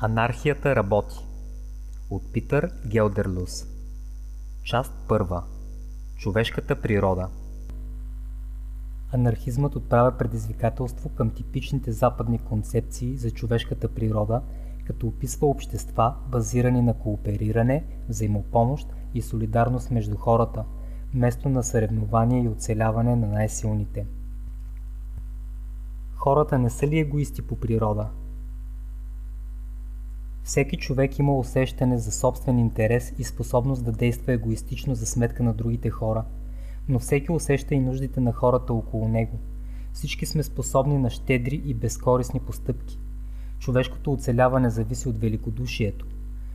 Анархията работи от Питър Гелдерлус Част първа Човешката природа Анархизмът отправя предизвикателство към типичните западни концепции за човешката природа, като описва общества, базирани на коопериране, взаимопомощ и солидарност между хората, вместо на съревнование и оцеляване на най-силните. Хората не са ли егоисти по природа? Всеки човек има усещане за собствен интерес и способност да действа егоистично за сметка на другите хора, но всеки усеща и нуждите на хората около него. Всички сме способни на щедри и безкорисни постъпки. Човешкото оцеляване зависи от великодушието.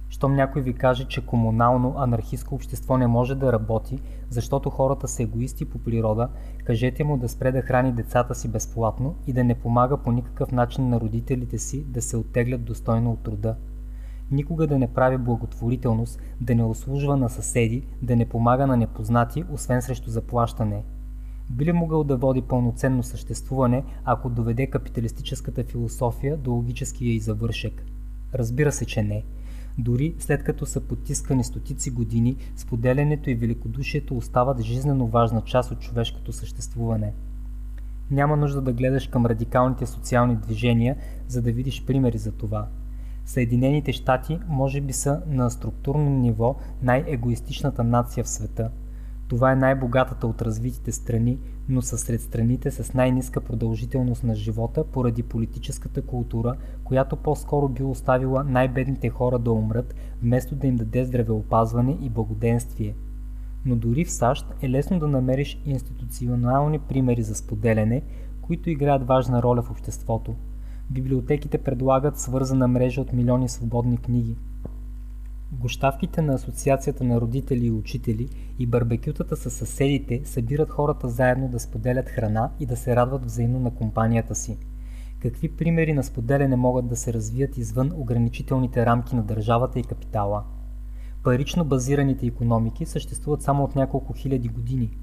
Щом някой ви каже, че комунално анархистско общество не може да работи, защото хората са егоисти по природа, кажете му да спре да храни децата си безплатно и да не помага по никакъв начин на родителите си да се оттеглят достойно от труда никога да не прави благотворителност, да не услужва на съседи, да не помага на непознати, освен срещу заплащане. Би ли могъл да води пълноценно съществуване, ако доведе капиталистическата философия до логическия и завършек? Разбира се, че не. Дори след като са потискани стотици години, споделянето и великодушието остават жизненно важна част от човешкото съществуване. Няма нужда да гледаш към радикалните социални движения, за да видиш примери за това – Съединените щати може би са на структурно ниво най-егоистичната нация в света. Това е най-богатата от развитите страни, но са сред страните с най-ниска продължителност на живота поради политическата култура, която по-скоро би оставила най-бедните хора да умрат, вместо да им даде здравеопазване и благоденствие. Но дори в САЩ е лесно да намериш институционални примери за споделяне, които играят важна роля в обществото – Библиотеките предлагат свързана мрежа от милиони свободни книги. Гощавките на Асоциацията на родители и учители и барбекютата с съседите събират хората заедно да споделят храна и да се радват взаимно на компанията си. Какви примери на споделяне могат да се развият извън ограничителните рамки на държавата и капитала? Парично базираните економики съществуват само от няколко хиляди години.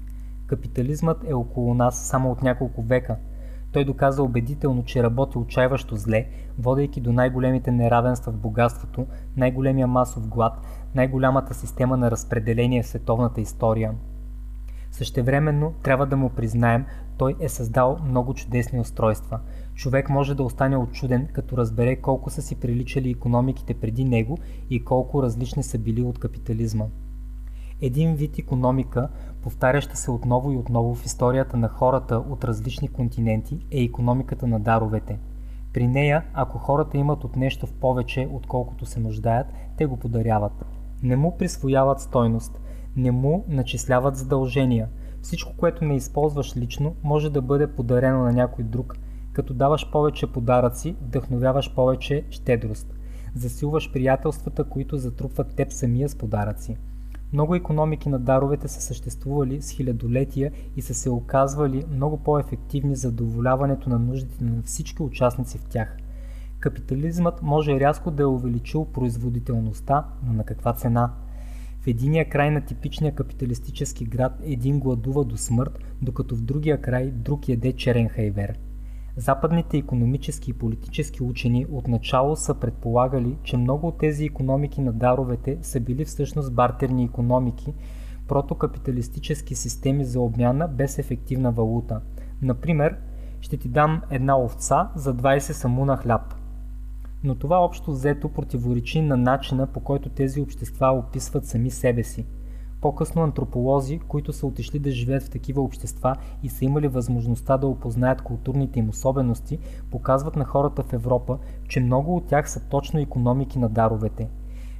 Капитализмът е около нас само от няколко века – той доказа убедително, че работи отчаиващо зле, водейки до най-големите неравенства в богатството, най-големия масов глад, най-голямата система на разпределение в световната история. Същевременно трябва да му признаем, той е създал много чудесни устройства. Човек може да остане отчуден, като разбере колко са си приличали економиките преди него и колко различни са били от капитализма. Един вид економика, повтаряща се отново и отново в историята на хората от различни континенти, е економиката на даровете. При нея, ако хората имат от нещо в повече, отколкото се нуждаят, те го подаряват. Не му присвояват стойност, не му начисляват задължения. Всичко, което не използваш лично, може да бъде подарено на някой друг. Като даваш повече подаръци, вдъхновяваш повече щедрост. Засилваш приятелствата, които затрупват теб самия с подаръци. Много економики на даровете са съществували с хилядолетия и са се оказвали много по-ефективни за задоволяването на нуждите на всички участници в тях. Капитализмът може рязко да е увеличил производителността, но на каква цена? В единия край на типичния капиталистически град един гладува до смърт, докато в другия край друг яде черен хайвер – Западните економически и политически учени отначало са предполагали, че много от тези економики на даровете са били всъщност бартерни економики, протокапиталистически системи за обмяна без ефективна валута. Например, ще ти дам една овца за 20 самуна хляб. Но това общо взето противоречи на начина по който тези общества описват сами себе си – по-късно антрополози, които са отишли да живеят в такива общества и са имали възможността да опознаят културните им особености, показват на хората в Европа, че много от тях са точно економики на даровете.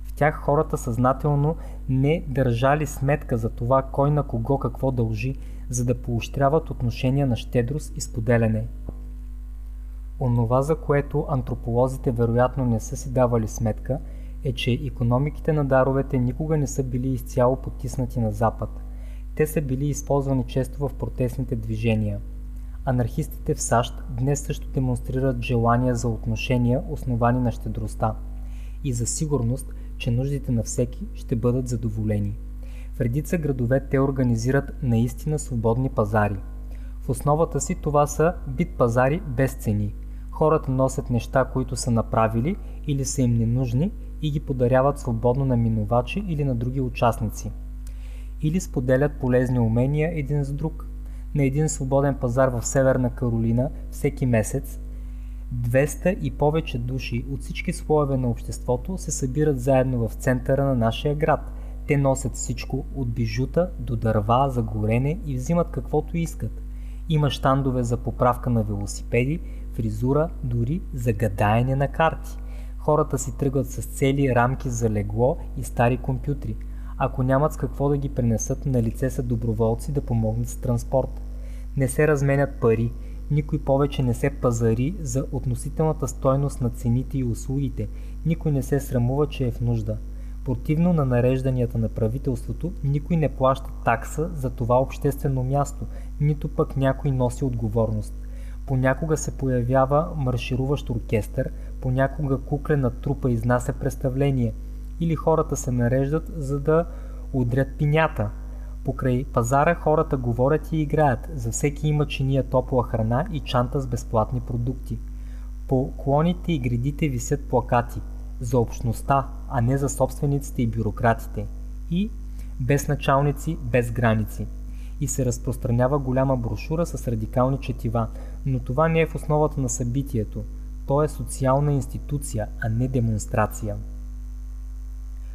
В тях хората съзнателно не държали сметка за това кой на кого какво дължи, за да поощряват отношения на щедрост и споделяне. Онова, за което антрополозите вероятно не са си давали сметка – е, че економиките на даровете никога не са били изцяло потиснати на Запад. Те са били използвани често в протестните движения. Анархистите в САЩ днес също демонстрират желания за отношения, основани на щедростта и за сигурност, че нуждите на всеки ще бъдат задоволени. В редица градове те организират наистина свободни пазари. В основата си това са бит пазари без цени – Хората носят неща, които са направили или са им ненужни и ги подаряват свободно на минувачи или на други участници. Или споделят полезни умения един с друг. На един свободен пазар в Северна Каролина всеки месец 200 и повече души от всички слоеве на обществото се събират заедно в центъра на нашия град. Те носят всичко от бижута до дърва за горене и взимат каквото искат. Има щандове за поправка на велосипеди, фризура, дори за гадаене на карти. Хората си тръгват с цели рамки за легло и стари компютри. Ако нямат с какво да ги пренесат, на лице са доброволци да помогнат с транспорт. Не се разменят пари, никой повече не се пазари за относителната стойност на цените и услугите, никой не се срамува, че е в нужда. Противно на нарежданията на правителството, никой не плаща такса за това обществено място, нито пък някой носи отговорност. Понякога се появява маршируващ оркестър, понякога куклена трупа изнася представление, или хората се нареждат за да удрят пинята. Покрай пазара хората говорят и играят, за всеки има чиния топла храна и чанта с безплатни продукти. По клоните и градите висят плакати за общността, а не за собствениците и бюрократите. И без началници, без граници – и се разпространява голяма брошура с радикални четива, но това не е в основата на събитието. То е социална институция, а не демонстрация.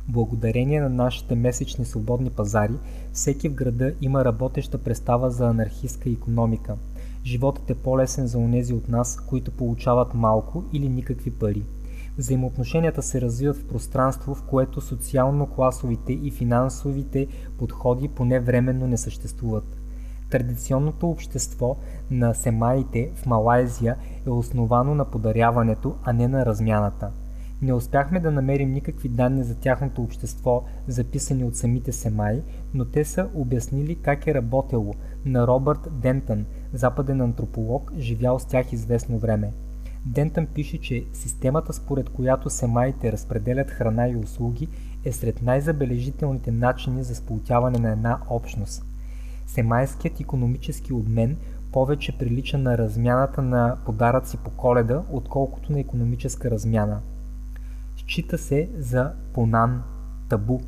Благодарение на нашите месечни свободни пазари, всеки в града има работеща представа за анархистка економика. Животът е по-лесен за онези от нас, които получават малко или никакви пари – Взаимоотношенията се развиват в пространство, в което социално-класовите и финансовите подходи поне временно не съществуват. Традиционното общество на семаите в Малайзия е основано на подаряването, а не на размяната. Не успяхме да намерим никакви данни за тяхното общество, записани от самите семаи, но те са обяснили как е работело на Робърт Дентън, западен антрополог, живял с тях известно време. Дентън пише, че системата според която семаите разпределят храна и услуги е сред най-забележителните начини за сполутяване на една общност. Семайският економически обмен повече прилича на размяната на подаръци по коледа, отколкото на економическа размяна. Счита се за понан табу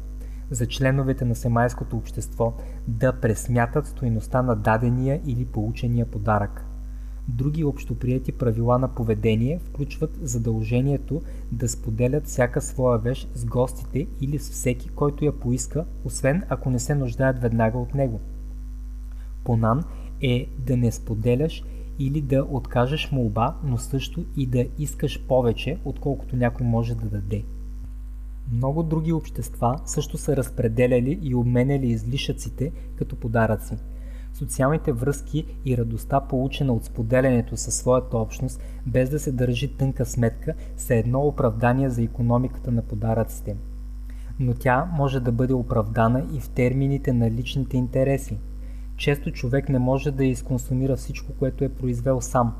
за членовете на семайското общество да пресмятат стоеността на дадения или получения подарък. Други общоприяти правила на поведение включват задължението да споделят всяка своя вещ с гостите или с всеки, който я поиска, освен ако не се нуждаят веднага от него. Понан е да не споделяш или да откажеш молба, но също и да искаш повече, отколкото някой може да даде. Много други общества също са разпределяли и обменяли излишъците като подаръци – Социалните връзки и радостта, получена от споделянето със своята общност, без да се държи тънка сметка, са едно оправдание за економиката на подаръците. Но тя може да бъде оправдана и в термините на личните интереси. Често човек не може да изконсумира всичко, което е произвел сам.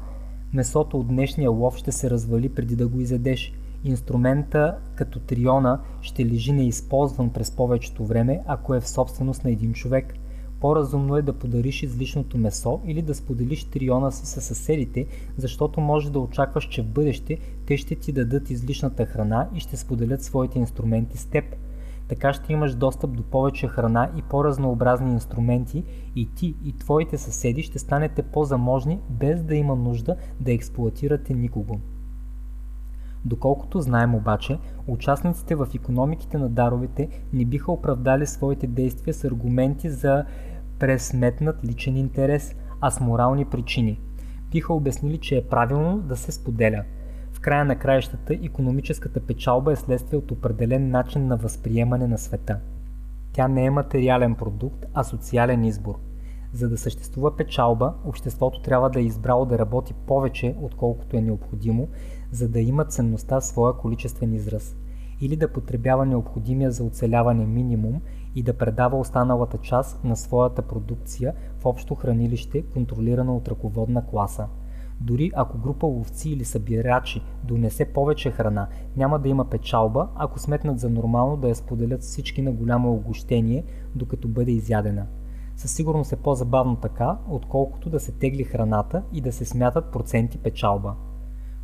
Месото от днешния лов ще се развали преди да го изедеш. Инструмента като триона ще лежи неизползван през повечето време, ако е в собственост на един човек – по-разумно е да подариш излишното месо или да споделиш триона си със съседите, защото може да очакваш, че в бъдеще те ще ти дадат излишната храна и ще споделят своите инструменти с теб. Така ще имаш достъп до повече храна и по-разнообразни инструменти и ти и твоите съседи ще станете по-заможни без да има нужда да експлуатирате никого. Доколкото знаем обаче, участниците в економиките на даровете не биха оправдали своите действия с аргументи за пресметнат личен интерес, а с морални причини. Биха обяснили, че е правилно да се споделя. В края на краищата економическата печалба е следствие от определен начин на възприемане на света. Тя не е материален продукт, а социален избор. За да съществува печалба, обществото трябва да е избрало да работи повече, отколкото е необходимо, за да има ценността в своя количествен израз, или да потребява необходимия за оцеляване минимум и да предава останалата част на своята продукция в общо хранилище, контролирано от ръководна класа. Дори ако група ловци или събирачи донесе повече храна, няма да има печалба, ако сметнат за нормално да я споделят всички на голямо огощение, докато бъде изядена. Със сигурност е по-забавно така, отколкото да се тегли храната и да се смятат проценти печалба.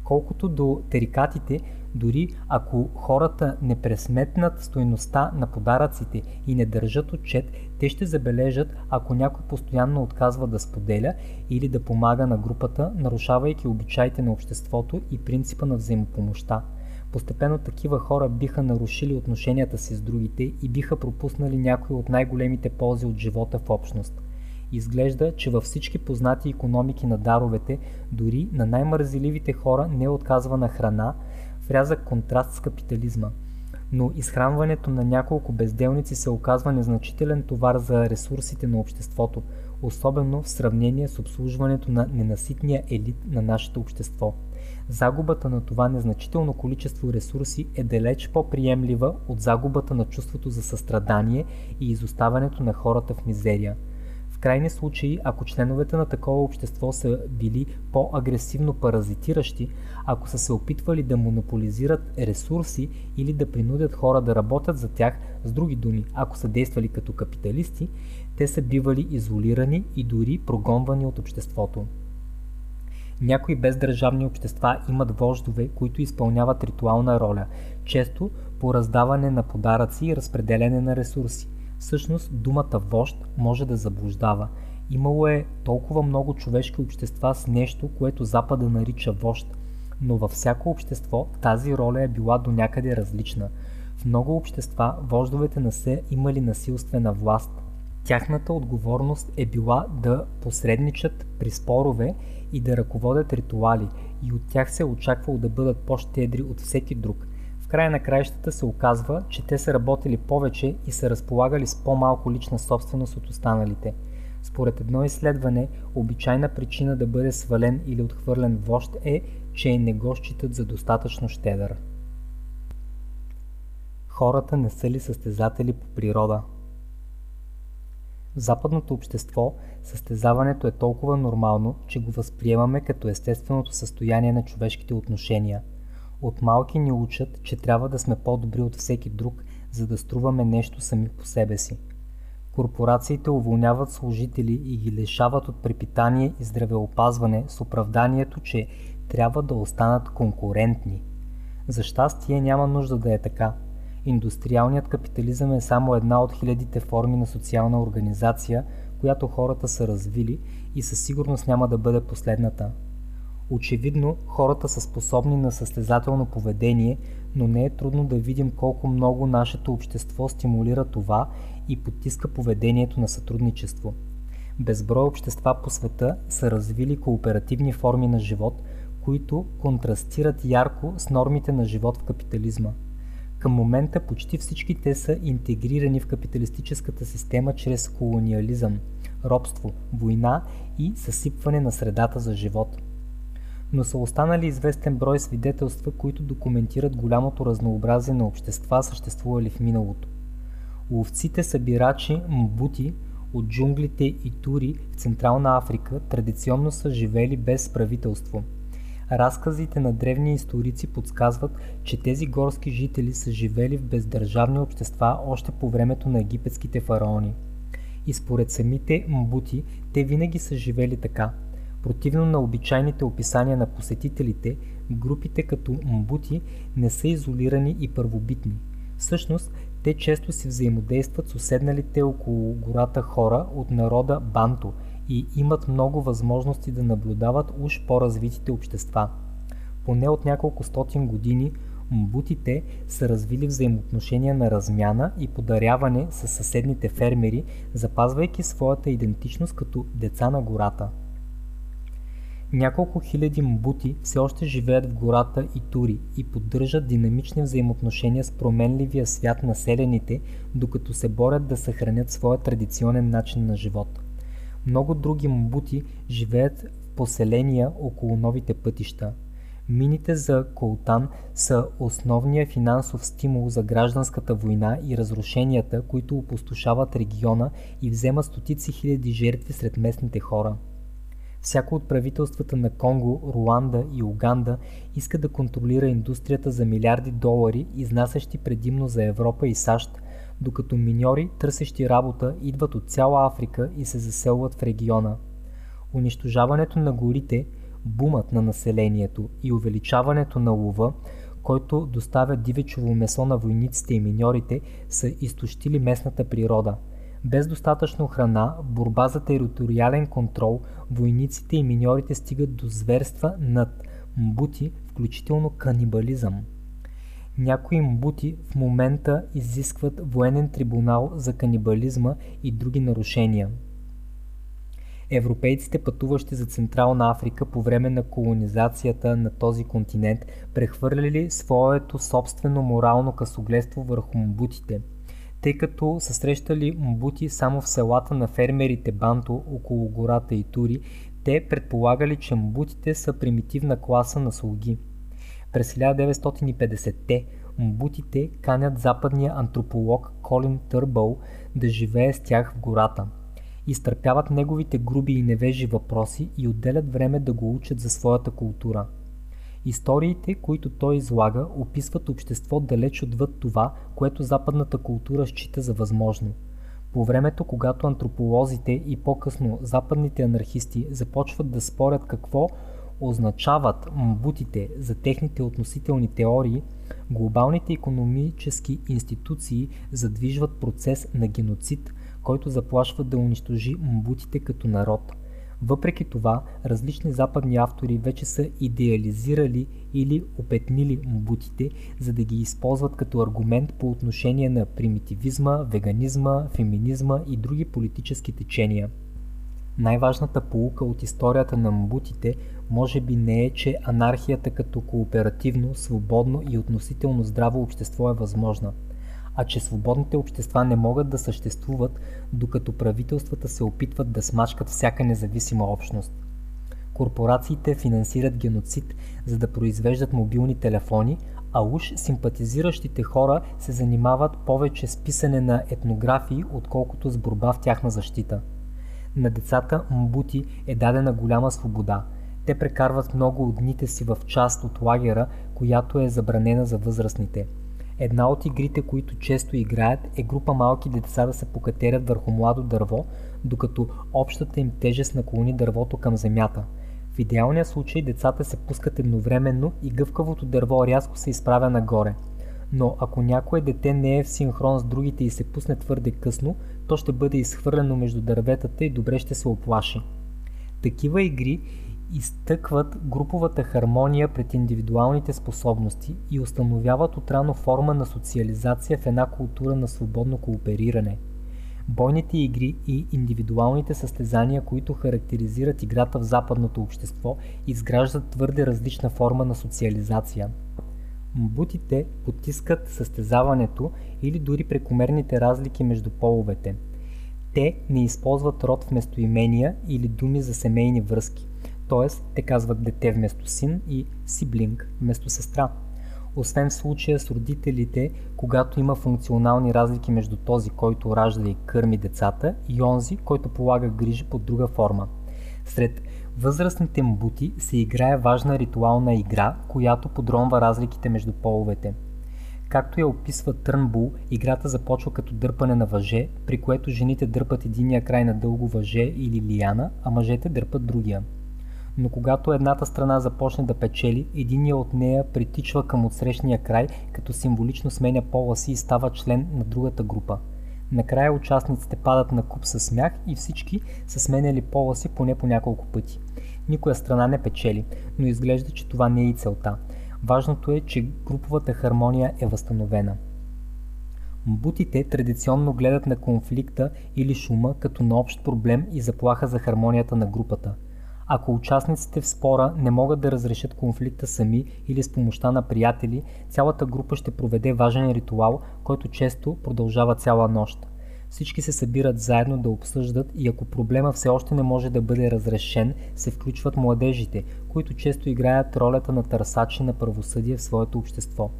Колкото до терикатите, дори ако хората не пресметнат стоеността на подаръците и не държат отчет, те ще забележат, ако някой постоянно отказва да споделя или да помага на групата, нарушавайки обичаите на обществото и принципа на взаимопомощта. Постепенно такива хора биха нарушили отношенията си с другите и биха пропуснали някои от най-големите ползи от живота в общност. Изглежда, че във всички познати економики на даровете, дори на най-мързеливите хора не е отказвана храна, в рязък контраст с капитализма. Но изхранването на няколко безделници се оказва незначителен товар за ресурсите на обществото, особено в сравнение с обслужването на ненаситния елит на нашето общество. Загубата на това незначително количество ресурси е далеч по-приемлива от загубата на чувството за състрадание и изоставането на хората в мизерия – крайни случаи, ако членовете на такова общество са били по-агресивно паразитиращи, ако са се опитвали да монополизират ресурси или да принудят хора да работят за тях, с други думи, ако са действали като капиталисти, те са бивали изолирани и дори прогонвани от обществото. Някои бездържавни общества имат вождове, които изпълняват ритуална роля, често по раздаване на подаръци и разпределяне на ресурси. Всъщност думата вожд може да заблуждава. Имало е толкова много човешки общества с нещо, което Запада нарича вожд, но във всяко общество тази роля е била до някъде различна. В много общества вождовете не са имали насилствена власт. Тяхната отговорност е била да посредничат при спорове и да ръководят ритуали и от тях се е очаквало да бъдат по-щедри от всеки друг – края на краищата се оказва, че те са работили повече и са разполагали с по-малко лична собственост от останалите. Според едно изследване, обичайна причина да бъде свален или отхвърлен вожд е, че не го считат за достатъчно щедър. Хората не са ли състезатели по природа? В западното общество състезаването е толкова нормално, че го възприемаме като естественото състояние на човешките отношения – от малки ни учат, че трябва да сме по-добри от всеки друг, за да струваме нещо сами по себе си. Корпорациите уволняват служители и ги лишават от препитание и здравеопазване с оправданието, че трябва да останат конкурентни. За щастие няма нужда да е така. Индустриалният капитализъм е само една от хилядите форми на социална организация, която хората са развили и със сигурност няма да бъде последната. Очевидно, хората са способни на състезателно поведение, но не е трудно да видим колко много нашето общество стимулира това и потиска поведението на сътрудничество. Безброй общества по света са развили кооперативни форми на живот, които контрастират ярко с нормите на живот в капитализма. Към момента почти всички те са интегрирани в капиталистическата система чрез колониализъм, робство, война и съсипване на средата за живот – но са останали известен брой свидетелства, които документират голямото разнообразие на общества, съществували в миналото. Ловците събирачи мбути от джунглите и тури в Централна Африка традиционно са живели без правителство. Разказите на древни историци подсказват, че тези горски жители са живели в бездържавни общества още по времето на египетските фараони. И според самите мбути, те винаги са живели така – Противно на обичайните описания на посетителите, групите като мбути не са изолирани и първобитни. Всъщност, те често си взаимодействат с уседналите около гората хора от народа Банто и имат много възможности да наблюдават уж по-развитите общества. Поне от няколко стотин години мбутите са развили взаимоотношения на размяна и подаряване с съседните фермери, запазвайки своята идентичност като деца на гората. Няколко хиляди мбути все още живеят в гората и тури и поддържат динамични взаимоотношения с променливия свят на селените, докато се борят да съхранят своя традиционен начин на живот. Много други мбути живеят в поселения около новите пътища. Мините за Колтан са основния финансов стимул за гражданската война и разрушенията, които опустошават региона и вземат стотици хиляди жертви сред местните хора. Всяко от правителствата на Конго, Руанда и Уганда иска да контролира индустрията за милиарди долари, изнасящи предимно за Европа и САЩ, докато миньори, търсещи работа, идват от цяла Африка и се заселват в региона. Унищожаването на горите, бумът на населението и увеличаването на лова, който доставя дивечово месо на войниците и миньорите, са изтощили местната природа. Без достатъчно храна, борба за териториален контрол, войниците и миньорите стигат до зверства над мбути, включително канибализъм. Някои мбути в момента изискват военен трибунал за канибализма и други нарушения. Европейците, пътуващи за Централна Африка по време на колонизацията на този континент, прехвърляли своето собствено морално късогледство върху мбутите, тъй като са срещали мбути само в селата на фермерите Банто около гората и Тури, те предполагали, че мбутите са примитивна класа на слуги. През 1950-те мбутите канят западния антрополог Колин Търбъл да живее с тях в гората. Изтърпяват неговите груби и невежи въпроси и отделят време да го учат за своята култура. Историите, които той излага, описват общество далеч отвъд това, което западната култура счита за възможно. По времето, когато антрополозите и по-късно западните анархисти започват да спорят какво означават мбутите за техните относителни теории, глобалните економически институции задвижват процес на геноцид, който заплашва да унищожи мбутите като народ. Въпреки това, различни западни автори вече са идеализирали или опетнили мбутите, за да ги използват като аргумент по отношение на примитивизма, веганизма, феминизма и други политически течения. Най-важната полука от историята на мбутите може би не е, че анархията като кооперативно, свободно и относително здраво общество е възможна, а че свободните общества не могат да съществуват, докато правителствата се опитват да смачкат всяка независима общност. Корпорациите финансират геноцид, за да произвеждат мобилни телефони, а уж симпатизиращите хора се занимават повече с писане на етнографии, отколкото с борба в тяхна защита. На децата мбути е дадена голяма свобода – те прекарват много от дните си в част от лагера, която е забранена за възрастните. Една от игрите, които често играят, е група малки деца да се покатерят върху младо дърво, докато общата им тежест наклони дървото към земята. В идеалния случай децата се пускат едновременно и гъвкавото дърво рязко се изправя нагоре. Но ако някое дете не е в синхрон с другите и се пусне твърде късно, то ще бъде изхвърлено между дърветата и добре ще се оплаши. Такива игри изтъкват груповата хармония пред индивидуалните способности и установяват отрано форма на социализация в една култура на свободно коопериране. Бойните игри и индивидуалните състезания, които характеризират играта в западното общество, изграждат твърде различна форма на социализация. Мбутите потискат състезаването или дори прекомерните разлики между половете. Те не използват род в местоимения или думи за семейни връзки т.е. те казват дете вместо син и сиблинг вместо сестра. Освен в случая с родителите, когато има функционални разлики между този, който ражда и кърми децата, и онзи, който полага грижи под друга форма. Сред възрастните мбути се играе важна ритуална игра, която подронва разликите между половете. Както я описва Търнбул, играта започва като дърпане на въже, при което жените дърпат единия край на дълго въже или лияна, а мъжете дърпат другия но когато едната страна започне да печели, единия от нея притичва към отсрещния край, като символично сменя пола си и става член на другата група. Накрая участниците падат на куп със смях и всички са сменяли пола си поне по няколко пъти. Никоя страна не печели, но изглежда, че това не е и целта. Важното е, че груповата хармония е възстановена. Бутите традиционно гледат на конфликта или шума като на общ проблем и заплаха за хармонията на групата – ако участниците в спора не могат да разрешат конфликта сами или с помощта на приятели, цялата група ще проведе важен ритуал, който често продължава цяла нощ. Всички се събират заедно да обсъждат и ако проблема все още не може да бъде разрешен, се включват младежите, които често играят ролята на търсачи на правосъдие в своето общество.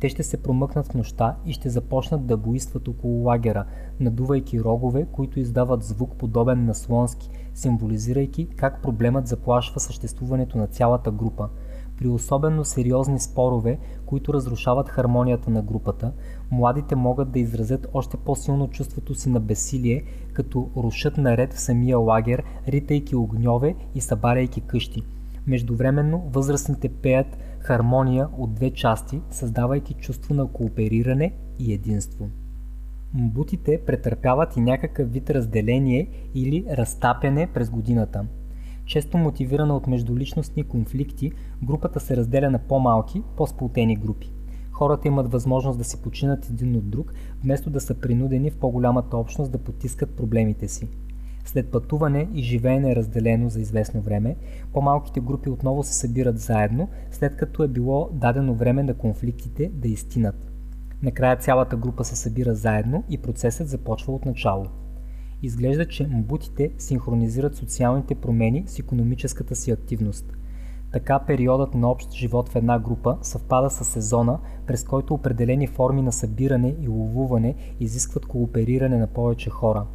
Те ще се промъкнат в нощта и ще започнат да буйстват около лагера, надувайки рогове, които издават звук подобен на слонски, символизирайки как проблемът заплашва съществуването на цялата група. При особено сериозни спорове, които разрушават хармонията на групата, младите могат да изразят още по-силно чувството си на бесилие, като рушат наред в самия лагер, ритайки огньове и събаряйки къщи. Междувременно възрастните пеят хармония от две части, създавайки чувство на коопериране и единство. Мбутите претърпяват и някакъв вид разделение или разтапяне през годината. Често мотивирана от междуличностни конфликти, групата се разделя на по-малки, по-сплутени групи. Хората имат възможност да си починат един от друг, вместо да са принудени в по-голямата общност да потискат проблемите си. След пътуване и живеене разделено за известно време, по-малките групи отново се събират заедно, след като е било дадено време на конфликтите да изтинат. Накрая цялата група се събира заедно и процесът започва от начало. Изглежда, че мбутите синхронизират социалните промени с економическата си активност. Така периодът на общ живот в една група съвпада с сезона, през който определени форми на събиране и ловуване изискват коопериране на повече хора.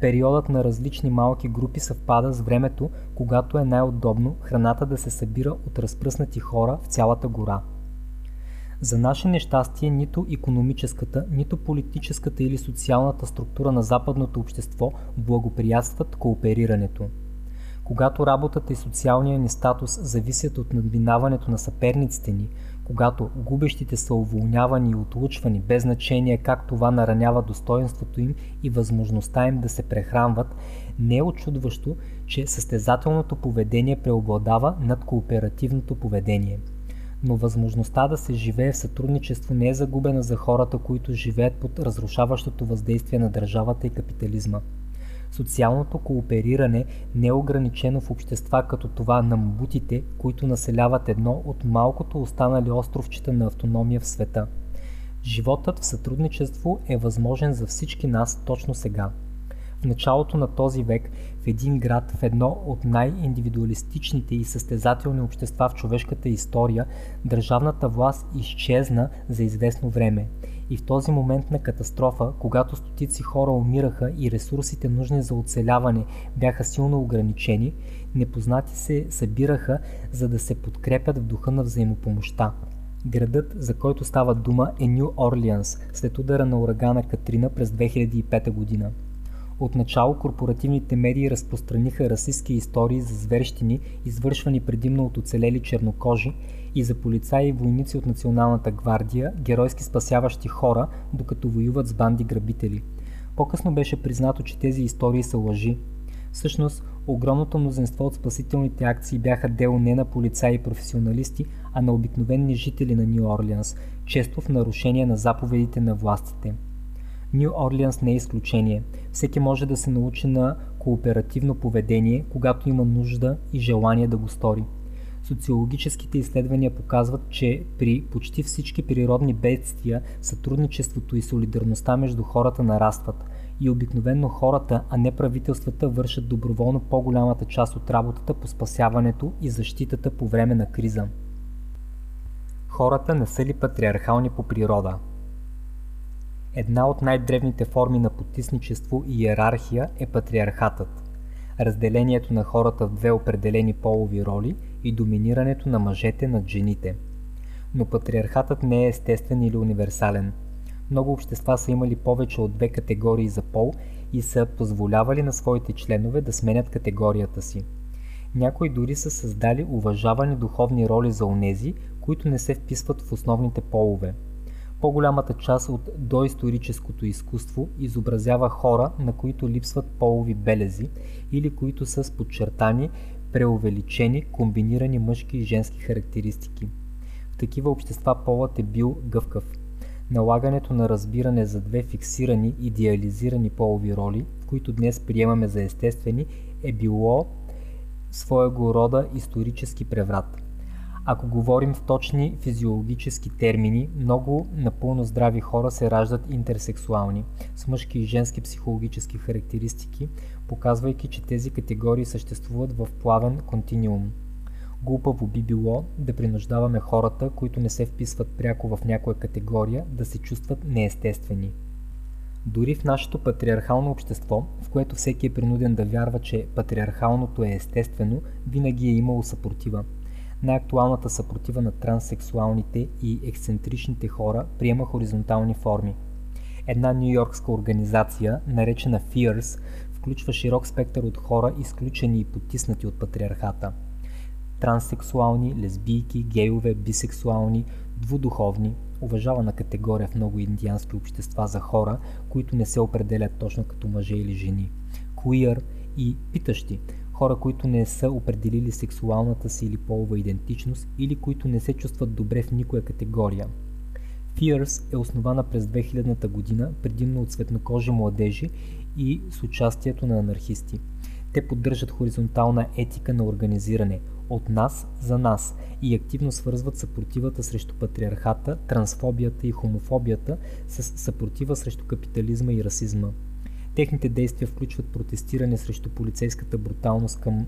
Периодът на различни малки групи съвпада с времето, когато е най-удобно храната да се събира от разпръснати хора в цялата гора. За наше нещастие нито економическата, нито политическата или социалната структура на западното общество благоприятстват кооперирането. Когато работата и социалния ни статус зависят от надминаването на съперниците ни, когато губещите са уволнявани и отлучвани без значение как това наранява достоинството им и възможността им да се прехранват, не е очудващо, че състезателното поведение преобладава над кооперативното поведение – но възможността да се живее в сътрудничество не е загубена за хората, които живеят под разрушаващото въздействие на държавата и капитализма. Социалното коопериране не е ограничено в общества като това на мбутите, които населяват едно от малкото останали островчета на автономия в света. Животът в сътрудничество е възможен за всички нас точно сега. В началото на този век в един град, в едно от най-индивидуалистичните и състезателни общества в човешката история, държавната власт изчезна за известно време. И в този момент на катастрофа, когато стотици хора умираха и ресурсите нужни за оцеляване бяха силно ограничени, непознати се събираха, за да се подкрепят в духа на взаимопомощта. Градът, за който става дума, е Нью Орлианс, след удара на урагана Катрина през 2005 година. Отначало корпоративните медии разпространиха расистски истории за зверщини, извършвани предимно от оцелели чернокожи и за полицаи и войници от Националната гвардия, геройски спасяващи хора, докато воюват с банди грабители. По-късно беше признато, че тези истории са лъжи. Всъщност, огромното мнозинство от спасителните акции бяха дело не на полицаи и професионалисти, а на обикновени жители на Нью Орлеанс, често в нарушение на заповедите на властите. Нью Орлеанс не е изключение. Всеки може да се научи на кооперативно поведение, когато има нужда и желание да го стори. Социологическите изследвания показват, че при почти всички природни бедствия сътрудничеството и солидарността между хората нарастват и обикновенно хората, а не правителствата вършат доброволно по-голямата част от работата по спасяването и защитата по време на криза. Хората не са ли патриархални по природа? Една от най-древните форми на потисничество и иерархия е патриархатът. Разделението на хората в две определени полови роли и доминирането на мъжете над жените. Но патриархатът не е естествен или универсален. Много общества са имали повече от две категории за пол и са позволявали на своите членове да сменят категорията си. Някои дори са създали уважавани духовни роли за онези, които не се вписват в основните полове – по-голямата част от доисторическото изкуство изобразява хора, на които липсват полови белези или които са с подчертани, преувеличени, комбинирани мъжки и женски характеристики. В такива общества полът е бил гъвкав. Налагането на разбиране за две фиксирани, идеализирани полови роли, които днес приемаме за естествени, е било своего рода исторически преврат – ако говорим в точни физиологически термини, много напълно здрави хора се раждат интерсексуални, с мъжки и женски психологически характеристики, показвайки, че тези категории съществуват в плавен континиум. Глупаво би било да принуждаваме хората, които не се вписват пряко в някоя категория, да се чувстват неестествени. Дори в нашето патриархално общество, в което всеки е принуден да вярва, че патриархалното е естествено, винаги е имало съпротива – най-актуалната съпротива на транссексуалните и ексцентричните хора приема хоризонтални форми. Една нью-йоркска организация, наречена FEARS, включва широк спектър от хора, изключени и потиснати от патриархата. транссексуални, лесбийки, гейове, бисексуални, двудуховни, уважавана категория в много индиански общества за хора, които не се определят точно като мъже или жени, queer и питащи, хора, които не са определили сексуалната си или полова идентичност или които не се чувстват добре в никоя категория. Fierce е основана през 2000-та година предимно от светнокожи младежи и с участието на анархисти. Те поддържат хоризонтална етика на организиране от нас за нас и активно свързват съпротивата срещу патриархата, трансфобията и хомофобията с съпротива срещу капитализма и расизма. Техните действия включват протестиране срещу полицейската бруталност към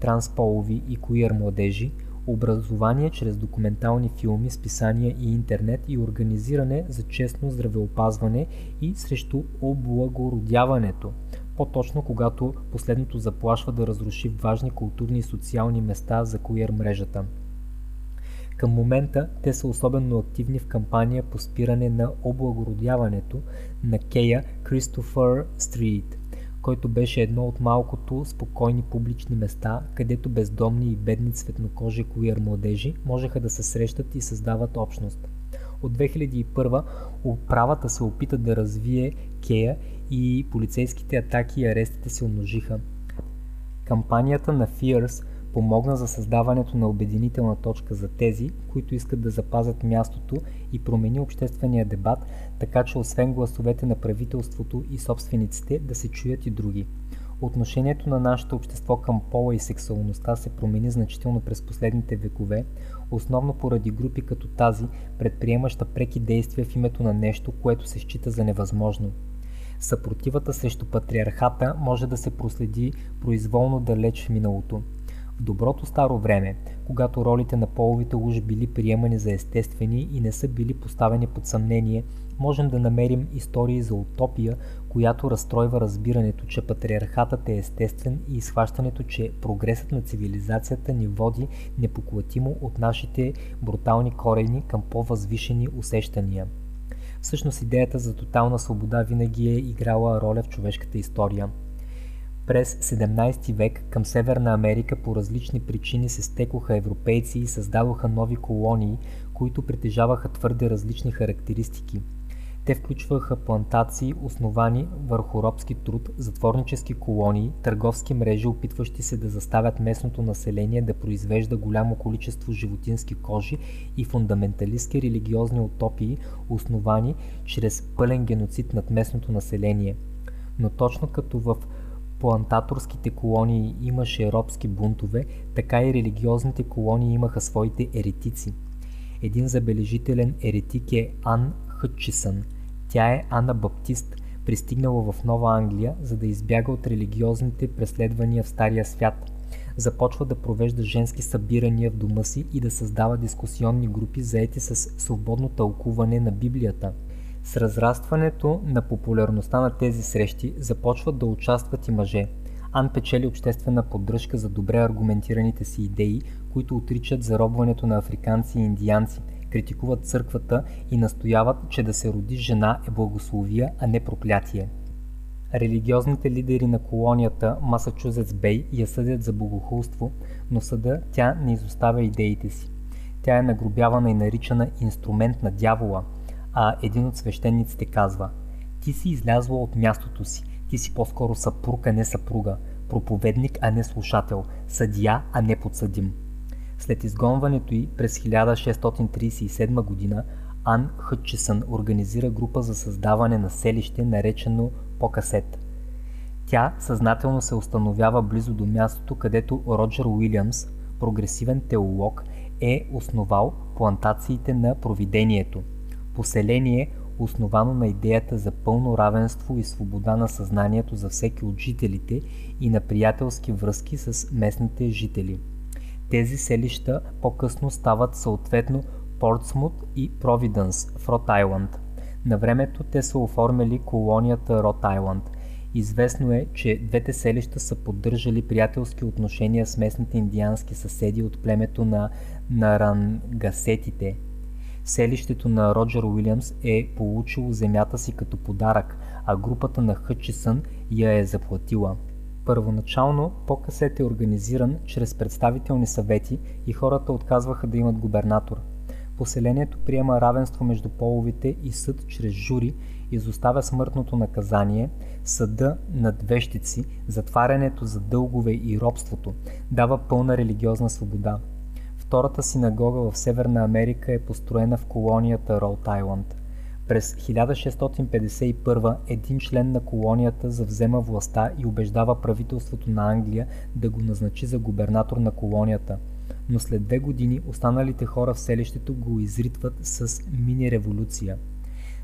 трансполови и куир младежи, образование чрез документални филми, списания и интернет и организиране за честно здравеопазване и срещу облагородяването. По-точно, когато последното заплашва да разруши важни културни и социални места за куир мрежата. Към момента те са особено активни в кампания по спиране на облагородяването на Кея Кристофър Стрит, който беше едно от малкото спокойни публични места, където бездомни и бедни цветнокожи куир младежи можеха да се срещат и създават общност. От 2001 управата се опита да развие Кея и полицейските атаки и арестите се умножиха. Кампанията на Fierce помогна за създаването на обединителна точка за тези, които искат да запазят мястото и промени обществения дебат, така че освен гласовете на правителството и собствениците да се чуят и други. Отношението на нашето общество към пола и сексуалността се промени значително през последните векове, основно поради групи като тази, предприемаща преки действия в името на нещо, което се счита за невъзможно. Съпротивата срещу патриархата може да се проследи произволно далеч в миналото. В доброто старо време, когато ролите на половите уж били приемани за естествени и не са били поставени под съмнение, можем да намерим истории за утопия, която разстройва разбирането, че патриархатът е естествен и изхващането, че прогресът на цивилизацията ни води непоклатимо от нашите брутални корени към по-възвишени усещания. Всъщност идеята за тотална свобода винаги е играла роля в човешката история – през 17 век към Северна Америка по различни причини се стекоха европейци и създадоха нови колонии, които притежаваха твърде различни характеристики. Те включваха плантации, основани върху робски труд, затворнически колонии, търговски мрежи, опитващи се да заставят местното население да произвежда голямо количество животински кожи и фундаменталистски религиозни утопии, основани чрез пълен геноцид над местното население. Но точно като в плантаторските колонии имаше робски бунтове, така и религиозните колонии имаха своите еретици. Един забележителен еретик е Ан Хътчисън. Тя е Ана Баптист, пристигнала в Нова Англия, за да избяга от религиозните преследвания в Стария свят. Започва да провежда женски събирания в дома си и да създава дискусионни групи, заети с свободно тълкуване на Библията – с разрастването на популярността на тези срещи започват да участват и мъже. Ан печели обществена поддръжка за добре аргументираните си идеи, които отричат заробването на африканци и индианци, критикуват църквата и настояват, че да се роди жена е благословия, а не проклятие. Религиозните лидери на колонията Масачузетс Бей я съдят за богохулство, но съда тя не изоставя идеите си. Тя е нагробявана и наричана инструмент на дявола – а един от свещениците казва Ти си излязла от мястото си, ти си по-скоро съпруг, а не съпруга, проповедник, а не слушател, съдия, а не подсъдим. След изгонването й през 1637 година Ан Хътчесън организира група за създаване на селище, наречено Покасет. Тя съзнателно се установява близо до мястото, където Роджер Уилямс, прогресивен теолог, е основал плантациите на провидението – Поселение, основано на идеята за пълно равенство и свобода на съзнанието за всеки от жителите и на приятелски връзки с местните жители. Тези селища по-късно стават съответно Портсмут и Провиденс в Рот Айланд. На времето те са оформили колонията Рот Айланд. Известно е, че двете селища са поддържали приятелски отношения с местните индиански съседи от племето на нарангасетите – Селището на Роджер Уилямс е получило земята си като подарък, а групата на Хътчисън я е заплатила. Първоначално покъсет е организиран чрез представителни съвети и хората отказваха да имат губернатор. Поселението приема равенство между половите и съд чрез жури изоставя смъртното наказание, съда над вещици, затварянето за дългове и робството, дава пълна религиозна свобода. Втората синагога в Северна Америка е построена в колонията Роуд Айланд. През 1651 един член на колонията завзема властта и убеждава правителството на Англия да го назначи за губернатор на колонията. Но след две години останалите хора в селището го изритват с мини-революция.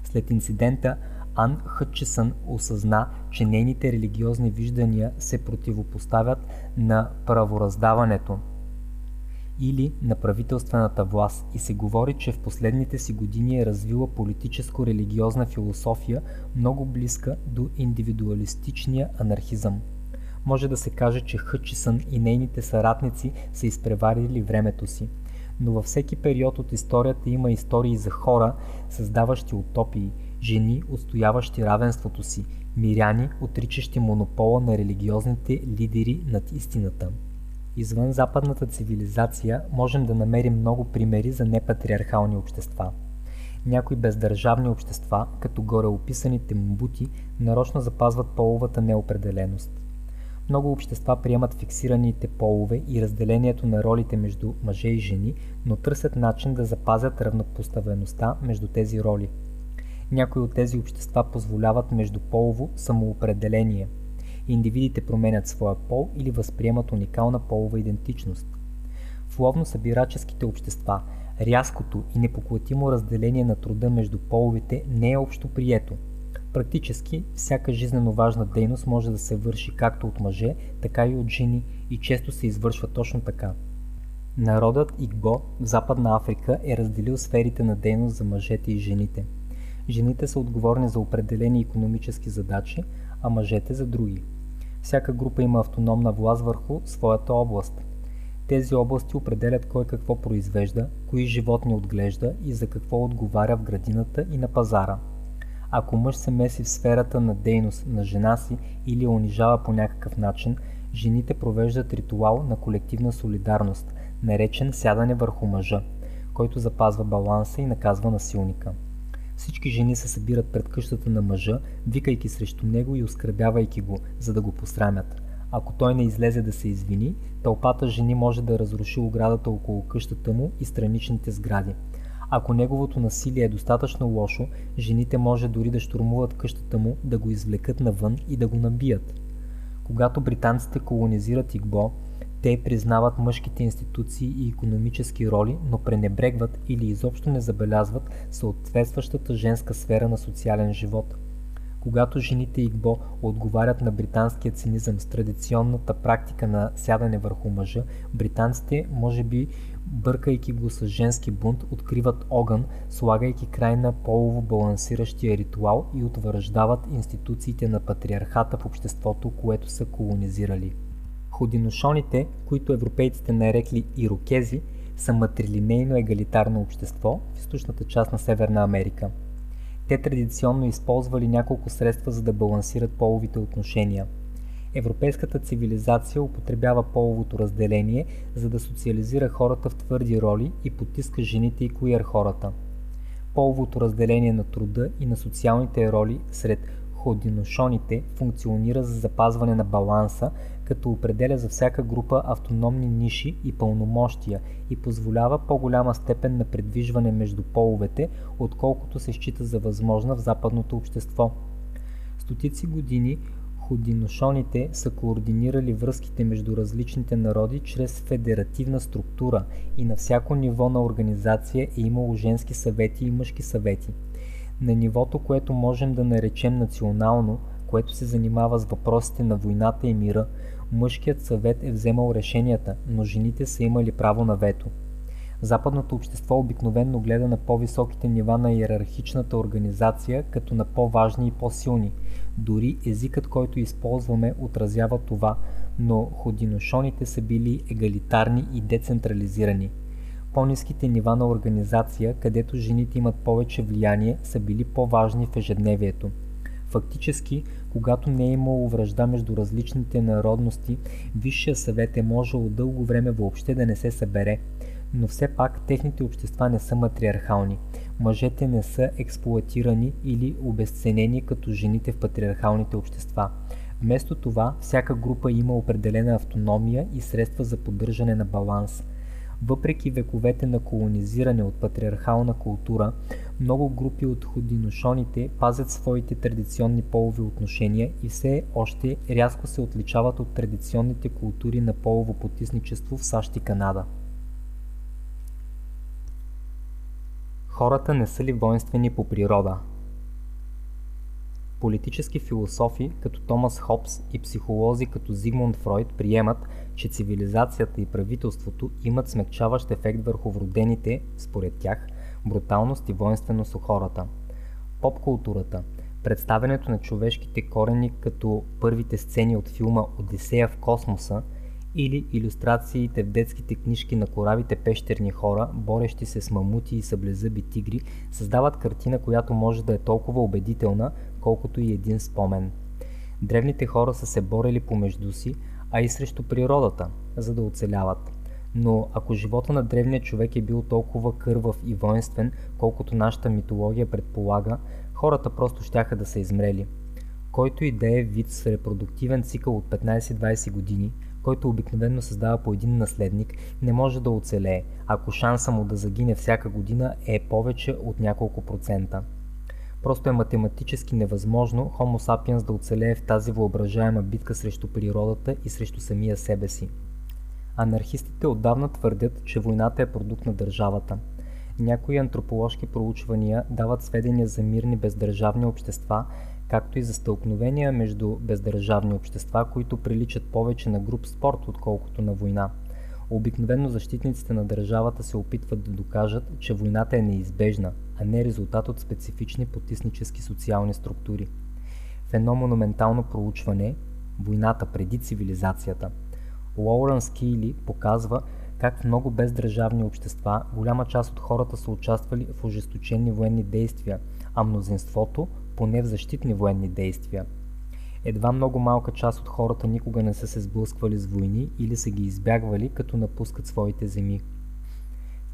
След инцидента Ан Хътчесън осъзна, че нейните религиозни виждания се противопоставят на правораздаването или на правителствената власт и се говори, че в последните си години е развила политическо-религиозна философия, много близка до индивидуалистичния анархизъм. Може да се каже, че Хътчисън и нейните съратници са изпреварили времето си. Но във всеки период от историята има истории за хора, създаващи утопии, жени, отстояващи равенството си, миряни, отричащи монопола на религиозните лидери над истината. Извън западната цивилизация можем да намерим много примери за непатриархални общества. Някои бездържавни общества, като горе описаните мбути, нарочно запазват половата неопределеност. Много общества приемат фиксираните полове и разделението на ролите между мъже и жени, но търсят начин да запазят равнопоставеността между тези роли. Някои от тези общества позволяват междуполово самоопределение. Индивидите променят своя пол или възприемат уникална полова идентичност. В ловно-събираческите общества рязкото и непоклатимо разделение на труда между половите не е общо прието – Практически всяка жизненно важна дейност може да се върши както от мъже, така и от жени и често се извършва точно така. Народът Игбо в Западна Африка е разделил сферите на дейност за мъжете и жените. Жените са отговорни за определени економически задачи, а мъжете за други. Всяка група има автономна власт върху своята област. Тези области определят кой какво произвежда, кои животни отглежда и за какво отговаря в градината и на пазара – ако мъж се меси в сферата на дейност на жена си или унижава по някакъв начин, жените провеждат ритуал на колективна солидарност, наречен сядане върху мъжа, който запазва баланса и наказва насилника. Всички жени се събират пред къщата на мъжа, викайки срещу него и оскърбявайки го, за да го посрамят. Ако той не излезе да се извини, тълпата жени може да разруши оградата около къщата му и страничните сгради – ако неговото насилие е достатъчно лошо, жените може дори да штурмуват къщата му, да го извлекат навън и да го набият. Когато британците колонизират Игбо, те признават мъжките институции и економически роли, но пренебрегват или изобщо не забелязват съответстващата женска сфера на социален живот. Когато жените Игбо отговарят на британския цинизъм с традиционната практика на сядане върху мъжа, британците може би бъркайки го с женски бунт, откриват огън, слагайки край на полово балансиращия ритуал и утвърждават институциите на патриархата в обществото, което са колонизирали. Ходиношоните, които европейците нарекли ирокези, са матрилинейно егалитарно общество в източната част на Северна Америка. Те традиционно използвали няколко средства за да балансират половите отношения – Европейската цивилизация употребява половото разделение, за да социализира хората в твърди роли и потиска жените и куер хората. Половото разделение на труда и на социалните роли сред ходиношоните функционира за запазване на баланса, като определя за всяка група автономни ниши и пълномощия и позволява по-голяма степен на предвижване между половете, отколкото се счита за възможна в западното общество. Стотици години Ходиношоните са координирали връзките между различните народи чрез федеративна структура и на всяко ниво на организация е имало женски съвети и мъжки съвети. На нивото, което можем да наречем национално, което се занимава с въпросите на войната и мира, мъжкият съвет е вземал решенията, но жените са имали право на вето. Западното общество обикновенно гледа на по-високите нива на иерархичната организация като на по-важни и по-силни. Дори езикът, който използваме, отразява това, но ходиношоните са били егалитарни и децентрализирани. По-низките нива на организация, където жените имат повече влияние, са били по-важни в ежедневието. Фактически, когато не е имало връжда между различните народности, Висшия съвет е можело дълго време въобще да не се събере. Но все пак техните общества не са матриархални. Мъжете не са експлуатирани или обесценени като жените в патриархалните общества. Вместо това, всяка група има определена автономия и средства за поддържане на баланс. Въпреки вековете на колонизиране от патриархална култура, много групи от ходиношоните пазят своите традиционни полови отношения и все още рязко се отличават от традиционните култури на полово потисничество в САЩ и Канада. Хората не са ли воинствени по природа? Политически философи като Томас Хопс и психолози като Зигмунд Фройд приемат, че цивилизацията и правителството имат смягчаващ ефект върху вродените, според тях, бруталност и воинственост у хората. Поп-културата, представянето на човешките корени като първите сцени от филма Одисея в космоса – или иллюстрациите в детските книжки на коравите пещерни хора, борещи се с мамути и съблезъби тигри, създават картина, която може да е толкова убедителна, колкото и един спомен. Древните хора са се борели помежду си, а и срещу природата, за да оцеляват. Но ако живота на древния човек е бил толкова кървав и воинствен, колкото нашата митология предполага, хората просто щяха да са измрели. Който и да е вид с репродуктивен цикъл от 15-20 години – който обикновено създава по един наследник, не може да оцелее, ако шанса му да загине всяка година е повече от няколко процента. Просто е математически невъзможно Homo sapiens да оцелее в тази въображаема битка срещу природата и срещу самия себе си. Анархистите отдавна твърдят, че войната е продукт на държавата. Някои антроположки проучвания дават сведения за мирни бездържавни общества, както и за стълкновения между бездържавни общества, които приличат повече на груп спорт, отколкото на война. Обикновено защитниците на държавата се опитват да докажат, че войната е неизбежна, а не резултат от специфични потиснически социални структури. В едно монументално проучване «Войната преди цивилизацията» Лоуренс Кейли показва как в много бездържавни общества голяма част от хората са участвали в ожесточени военни действия, а мнозинството поне в защитни военни действия. Едва много малка част от хората никога не са се сблъсквали с войни или са ги избягвали, като напускат своите земи.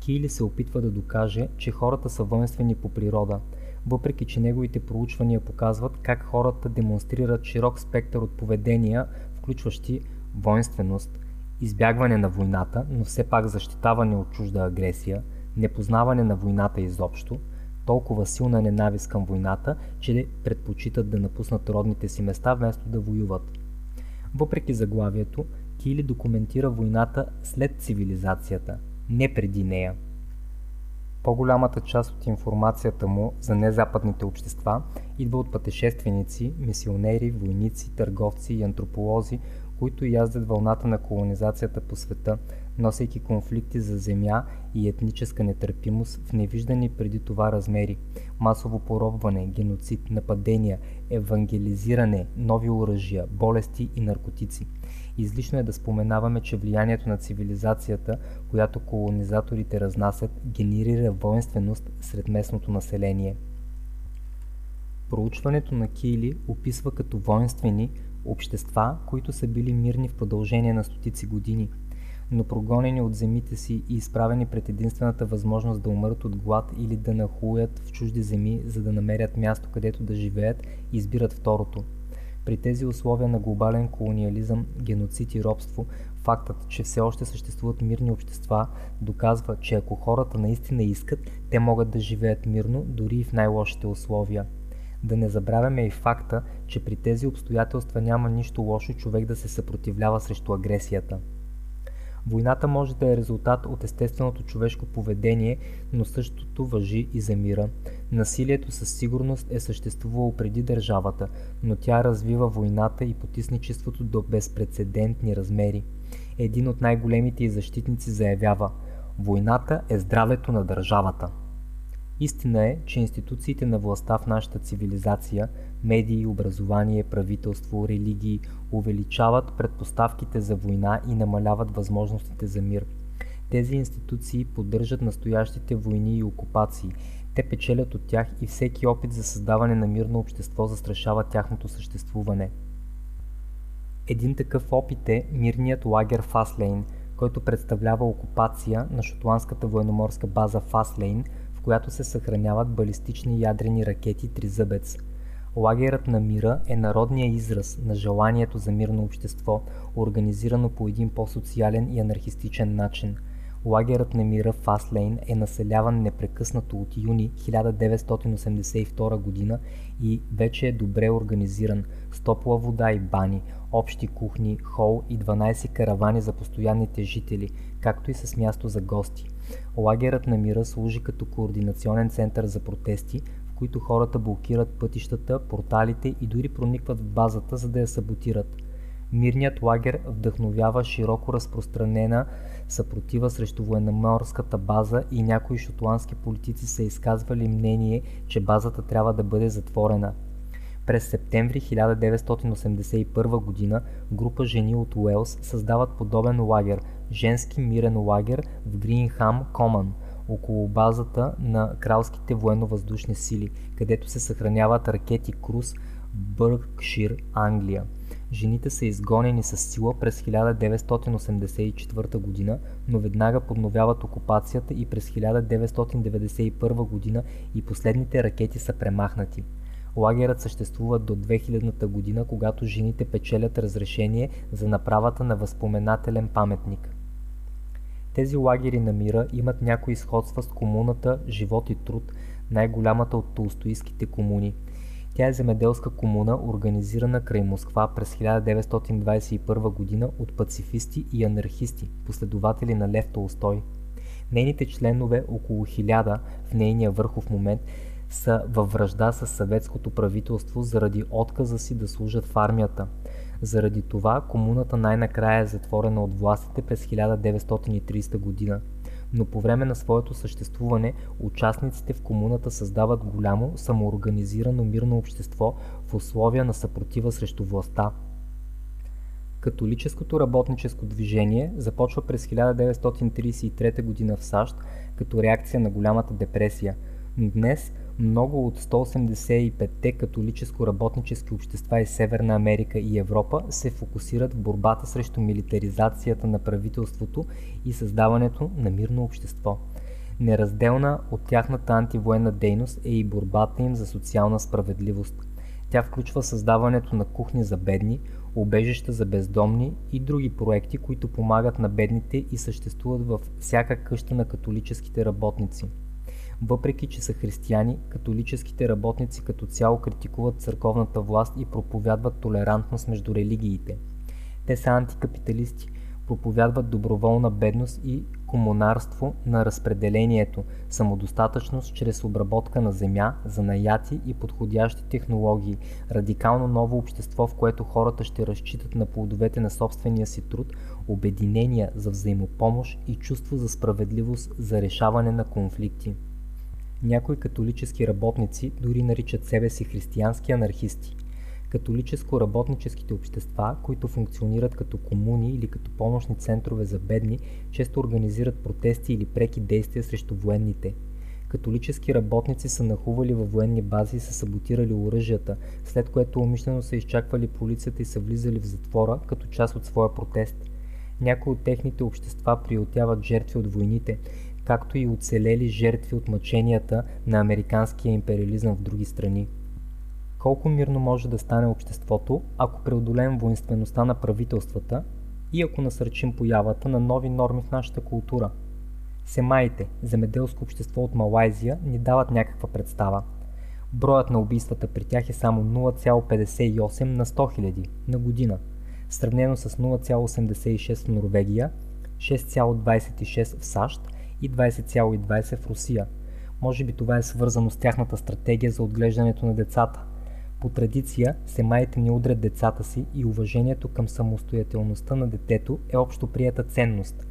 Кийли се опитва да докаже, че хората са воинствени по природа, въпреки че неговите проучвания показват как хората демонстрират широк спектър от поведения, включващи воинственост, избягване на войната, но все пак защитаване от чужда агресия, непознаване на войната изобщо – толкова силна ненавист към войната, че предпочитат да напуснат родните си места вместо да воюват. Въпреки заглавието, Кили документира войната след цивилизацията, не преди нея. По-голямата част от информацията му за незападните общества идва от пътешественици, мисионери, войници, търговци и антрополози, които яздят вълната на колонизацията по света, носейки конфликти за земя и етническа нетърпимост в невиждани преди това размери, масово поробване, геноцид, нападения, евангелизиране, нови оръжия, болести и наркотици. Излишно е да споменаваме, че влиянието на цивилизацията, която колонизаторите разнасят, генерира воинственост сред местното население. Проучването на Кили описва като воинствени общества, които са били мирни в продължение на стотици години, но прогонени от земите си и изправени пред единствената възможност да умрат от глад или да нахуят в чужди земи, за да намерят място където да живеят, избират второто. При тези условия на глобален колониализъм, геноцид и робство, фактът, че все още съществуват мирни общества, доказва, че ако хората наистина искат, те могат да живеят мирно, дори и в най-лошите условия – да не забравяме и факта, че при тези обстоятелства няма нищо лошо човек да се съпротивлява срещу агресията. Войната може да е резултат от естественото човешко поведение, но същото въжи и за мира. Насилието със сигурност е съществувало преди държавата, но тя развива войната и потисничеството до безпредседентни размери. Един от най-големите и защитници заявява – войната е здравето на държавата. Истина е, че институциите на властта в нашата цивилизация, медии, образование, правителство, религии увеличават предпоставките за война и намаляват възможностите за мир. Тези институции поддържат настоящите войни и окупации. Те печелят от тях и всеки опит за създаване на мирно общество застрашава тяхното съществуване. Един такъв опит е мирният лагер Фаслейн, който представлява окупация на шотландската военноморска база Фаслейн, в която се съхраняват балистични ядрени ракети Тризъбец – Лагерът на мира е народният израз на желанието за мирно общество, организирано по един по-социален и анархистичен начин. Лагерът на мира Фаслейн е населяван непрекъснато от юни 1982 година и вече е добре организиран с топла вода и бани, общи кухни, хол и 12 каравани за постоянните жители, както и с място за гости. Лагерът на мира служи като координационен център за протести, които хората блокират пътищата, порталите и дори проникват в базата, за да я саботират. Мирният лагер вдъхновява широко разпространена съпротива срещу военноморската база и някои шотландски политици са изказвали мнение, че базата трябва да бъде затворена. През септември 1981 г. група жени от Уелс създават подобен лагер – женски мирен лагер в Гринхам Коман – около базата на кралските военно-въздушни сили, където се съхраняват ракети Круз Бъркшир, Англия. Жените са изгонени с сила през 1984 година, но веднага подновяват окупацията и през 1991 година и последните ракети са премахнати. Лагерът съществува до 2000 година, когато жените печелят разрешение за направата на възпоменателен паметник. Тези лагери на мира имат някои сходства с комуната Живот и труд, най-голямата от толстоийските комуни. Тя е земеделска комуна, организирана край Москва през 1921 година от пацифисти и анархисти, последователи на Лев Толстой. Нейните членове, около хиляда в нейния върхов момент, са във връжда с съветското правителство заради отказа си да служат в армията – заради това комуната най-накрая е затворена от властите през 1930 година. Но по време на своето съществуване участниците в комуната създават голямо самоорганизирано мирно общество в условия на съпротива срещу властта. Католическото работническо движение започва през 1933 г. в САЩ като реакция на голямата депресия, но днес – много от 185-те католическо-работнически общества из Северна Америка и Европа се фокусират в борбата срещу милитаризацията на правителството и създаването на мирно общество. Неразделна от тяхната антивоенна дейност е и борбата им за социална справедливост. Тя включва създаването на кухни за бедни, убежища за бездомни и други проекти, които помагат на бедните и съществуват във всяка къща на католическите работници – въпреки, че са християни, католическите работници като цяло критикуват църковната власт и проповядват толерантност между религиите. Те са антикапиталисти, проповядват доброволна бедност и комунарство на разпределението, самодостатъчност чрез обработка на земя, занаяти и подходящи технологии, радикално ново общество, в което хората ще разчитат на плодовете на собствения си труд, обединения за взаимопомощ и чувство за справедливост за решаване на конфликти. Някои католически работници дори наричат себе си християнски анархисти. Католическо-работническите общества, които функционират като комуни или като помощни центрове за бедни, често организират протести или преки действия срещу военните. Католически работници са нахували във военни бази и са саботирали оръжията, след което умишлено са изчаквали полицията и са влизали в затвора като част от своя протест. Някои от техните общества приютяват жертви от войните, както и оцелели жертви от мъченията на американския империализъм в други страни. Колко мирно може да стане обществото, ако преодолеем воинствеността на правителствата и ако насърчим появата на нови норми в нашата култура? Семаите, земеделско общество от Малайзия, ни дават някаква представа. Броят на убийствата при тях е само 0,58 на 100 000 на година, сравнено с 0,86 в Норвегия, 6,26 в САЩ и 20,20 в Русия. Може би това е свързано с тяхната стратегия за отглеждането на децата. По традиция, семаите ни удрят децата си и уважението към самостоятелността на детето е общо прията ценност.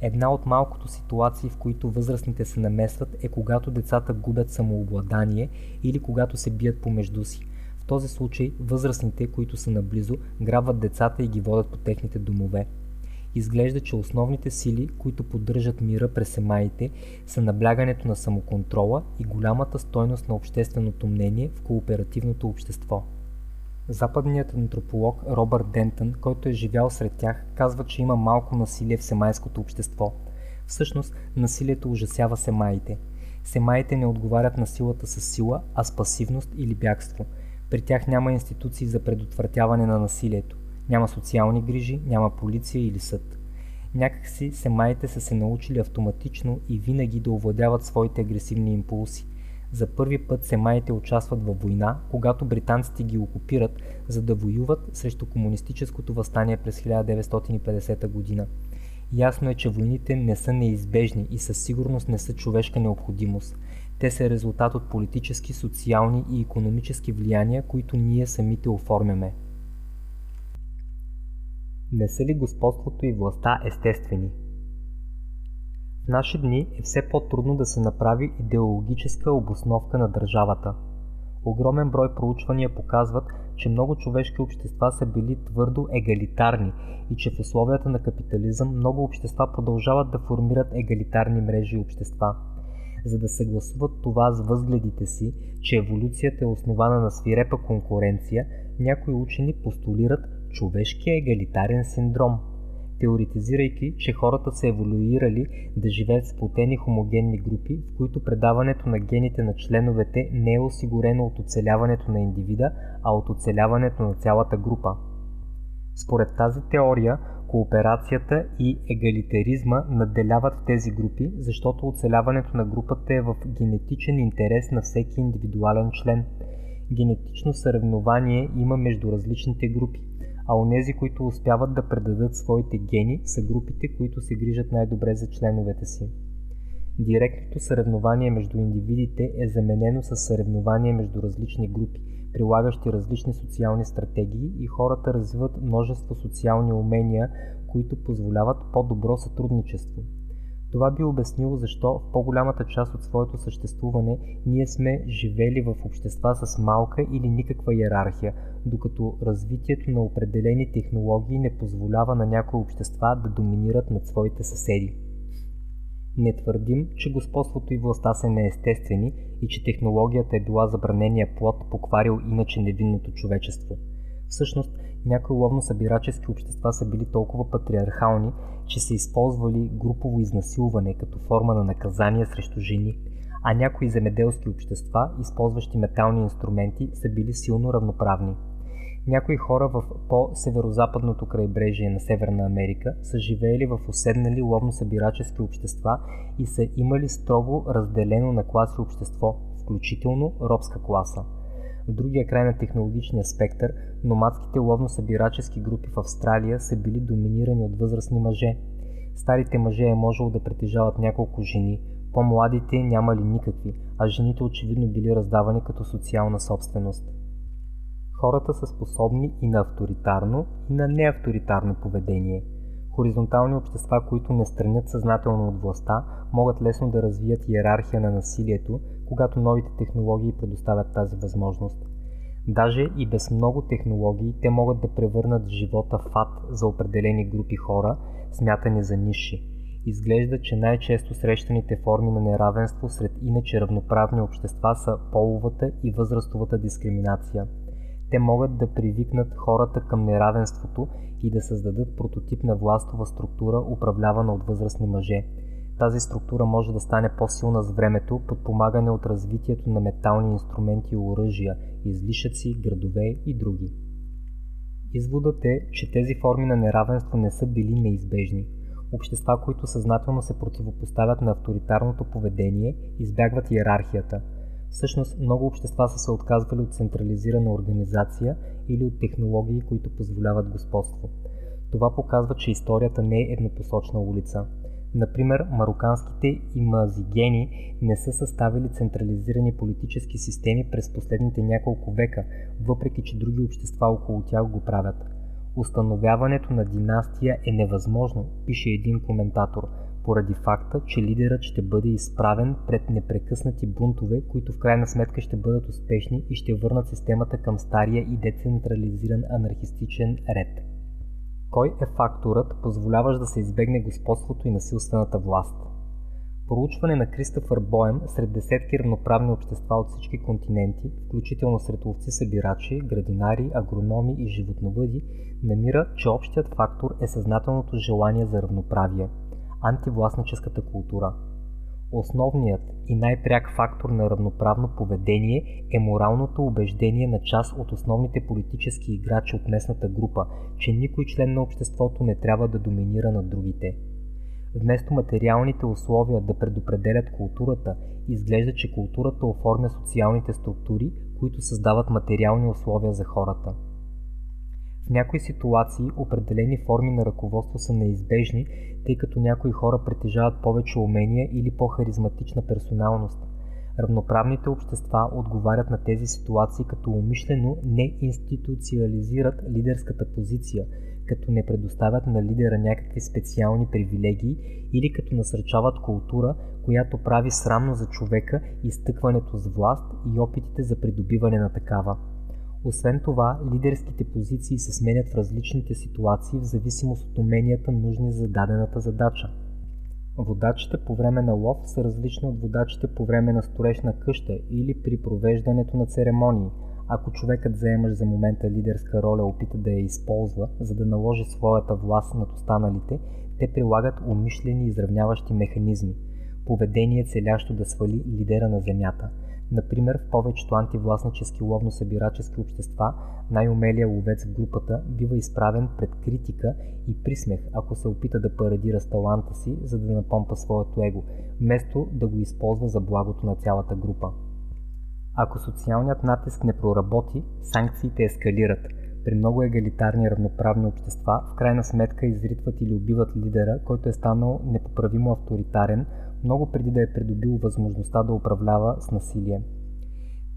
Една от малкото ситуации, в които възрастните се намесват е когато децата губят самообладание или когато се бият помежду си. В този случай възрастните, които са наблизо, грабват децата и ги водят по техните домове. Изглежда, че основните сили, които поддържат мира през семаите, са наблягането на самоконтрола и голямата стойност на общественото мнение в кооперативното общество. Западният антрополог Робърт Дентън, който е живял сред тях, казва, че има малко насилие в семайското общество. Всъщност, насилието ужасява семаите. Семаите не отговарят на силата с сила, а с пасивност или бягство. При тях няма институции за предотвратяване на насилието. Няма социални грижи, няма полиция или съд. Някакси семаите са се научили автоматично и винаги да овладяват своите агресивни импулси. За първи път семаите участват във война, когато британците ги окупират, за да воюват срещу комунистическото възстание през 1950 година. Ясно е, че войните не са неизбежни и със сигурност не са човешка необходимост. Те са резултат от политически, социални и економически влияния, които ние самите оформяме. Не са ли господството и властта естествени? В наши дни е все по-трудно да се направи идеологическа обосновка на държавата. Огромен брой проучвания показват, че много човешки общества са били твърдо егалитарни и че в условията на капитализъм много общества продължават да формират егалитарни мрежи и общества. За да съгласуват това с възгледите си, че еволюцията е основана на свирепа конкуренция, някои учени постулират човешкия егалитарен синдром – теоретизирайки, че хората са еволюирали да живеят в плотени хомогенни групи, в които предаването на гените на членовете не е осигурено от оцеляването на индивида, а от оцеляването на цялата група. Според тази теория, кооперацията и егалитаризма надделяват в тези групи, защото оцеляването на групата е в генетичен интерес на всеки индивидуален член. Генетично съревнование има между различните групи – а онези, които успяват да предадат своите гени, са групите, които се грижат най-добре за членовете си. Директното съревнование между индивидите е заменено с съревнование между различни групи, прилагащи различни социални стратегии и хората развиват множество социални умения, които позволяват по-добро сътрудничество. Това би обяснило защо в по-голямата част от своето съществуване ние сме живели в общества с малка или никаква иерархия, докато развитието на определени технологии не позволява на някои общества да доминират над своите съседи. Не твърдим, че господството и властта са неестествени и че технологията е била забранения плод, покварил иначе невинното човечество. Всъщност, някои ловно-събирачески общества са били толкова патриархални, че са използвали групово изнасилване като форма на наказание срещу жени, а някои земеделски общества, използващи метални инструменти, са били силно равноправни. Някои хора в по-северо-западното крайбрежие на Северна Америка са живеели в уседнали ловно-събирачески общества и са имали строго разделено на класи общество, включително робска класа. В другия край на технологичния спектър, номадските ловно-събирачески групи в Австралия са били доминирани от възрастни мъже. Старите мъже е можело да притежават няколко жени, по-младите нямали никакви, а жените очевидно били раздавани като социална собственост. Хората са способни и на авторитарно, и на неавторитарно поведение. Хоризонтални общества, които не странят съзнателно от властта, могат лесно да развият иерархия на насилието, когато новите технологии предоставят тази възможност. Даже и без много технологии, те могат да превърнат живота в ад за определени групи хора, смятани за ниши. Изглежда, че най-често срещаните форми на неравенство сред иначе равноправни общества са половата и възрастовата дискриминация – те могат да привикнат хората към неравенството и да създадат прототип на властова структура, управлявана от възрастни мъже. Тази структура може да стане по-силна с времето, подпомагане от развитието на метални инструменти и оръжия, излишъци, градове и други. Изводът е, че тези форми на неравенство не са били неизбежни. Общества, които съзнателно се противопоставят на авторитарното поведение, избягват иерархията – Всъщност много общества са се отказвали от централизирана организация или от технологии, които позволяват господство. Това показва, че историята не е еднопосочна улица. Например, мароканските и мазигени не са съставили централизирани политически системи през последните няколко века, въпреки че други общества около тях го правят. Установяването на династия е невъзможно, пише един коментатор – поради факта, че лидерът ще бъде изправен пред непрекъснати бунтове, които в крайна сметка ще бъдат успешни и ще върнат системата към стария и децентрализиран анархистичен ред. Кой е факторът, позволяващ да се избегне господството и насилствената власт? Проучване на Кристофър Боем сред десетки равноправни общества от всички континенти, включително сред ловци-събирачи, градинари, агрономи и животновъди, намира, че общият фактор е съзнателното желание за равноправие – антивластническата култура. Основният и най-пряк фактор на равноправно поведение е моралното убеждение на част от основните политически играчи от местната група, че никой член на обществото не трябва да доминира над другите – Вместо материалните условия да предопределят културата, изглежда, че културата оформя социалните структури, които създават материални условия за хората. В някои ситуации определени форми на ръководство са неизбежни, тъй като някои хора притежават повече умения или по-харизматична персоналност. Равноправните общества отговарят на тези ситуации като умишлено не институциализират лидерската позиция – като не предоставят на лидера някакви специални привилегии или като насърчават култура, която прави срамно за човека изтъкването с власт и опитите за придобиване на такава. Освен това, лидерските позиции се сменят в различните ситуации в зависимост от уменията нужни за дадената задача. Водачите по време на лов са различни от водачите по време на строеж на къща или при провеждането на церемонии – ако човекът заемаш за момента лидерска роля опита да я използва, за да наложи своята власт над останалите, те прилагат умишлени изравняващи механизми. Поведение целящо да свали лидера на земята. Например, в повечето антивластнически ловно-събирачески общества най-умелия ловец в групата бива изправен пред критика и присмех, ако се опита да парадира с таланта си, за да напомпа своето его, вместо да го използва за благото на цялата група. Ако социалният натиск не проработи, санкциите ескалират. При много егалитарни равноправни общества, в крайна сметка изритват или убиват лидера, който е станал непоправимо авторитарен, много преди да е придобил възможността да управлява с насилие.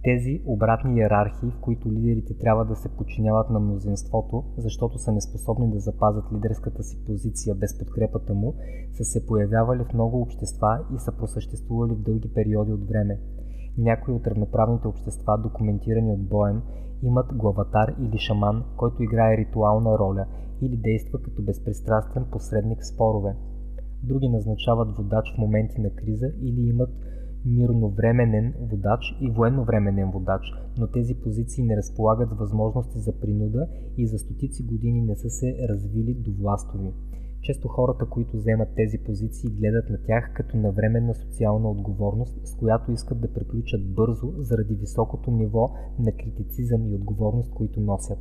Тези обратни иерархии, в които лидерите трябва да се подчиняват на мнозинството, защото са неспособни да запазят лидерската си позиция без подкрепата му, са се появявали в много общества и са просъществували в дълги периоди от време – някои от равноправните общества, документирани от Боем, имат главатар или шаман, който играе ритуална роля или действа като безпристрастен посредник в спорове. Други назначават водач в моменти на криза или имат мирновременен водач и военновременен водач, но тези позиции не разполагат с възможности за принуда и за стотици години не са се развили до властови. Често хората, които вземат тези позиции, гледат на тях като на временна социална отговорност, с която искат да приключат бързо заради високото ниво на критицизъм и отговорност, които носят.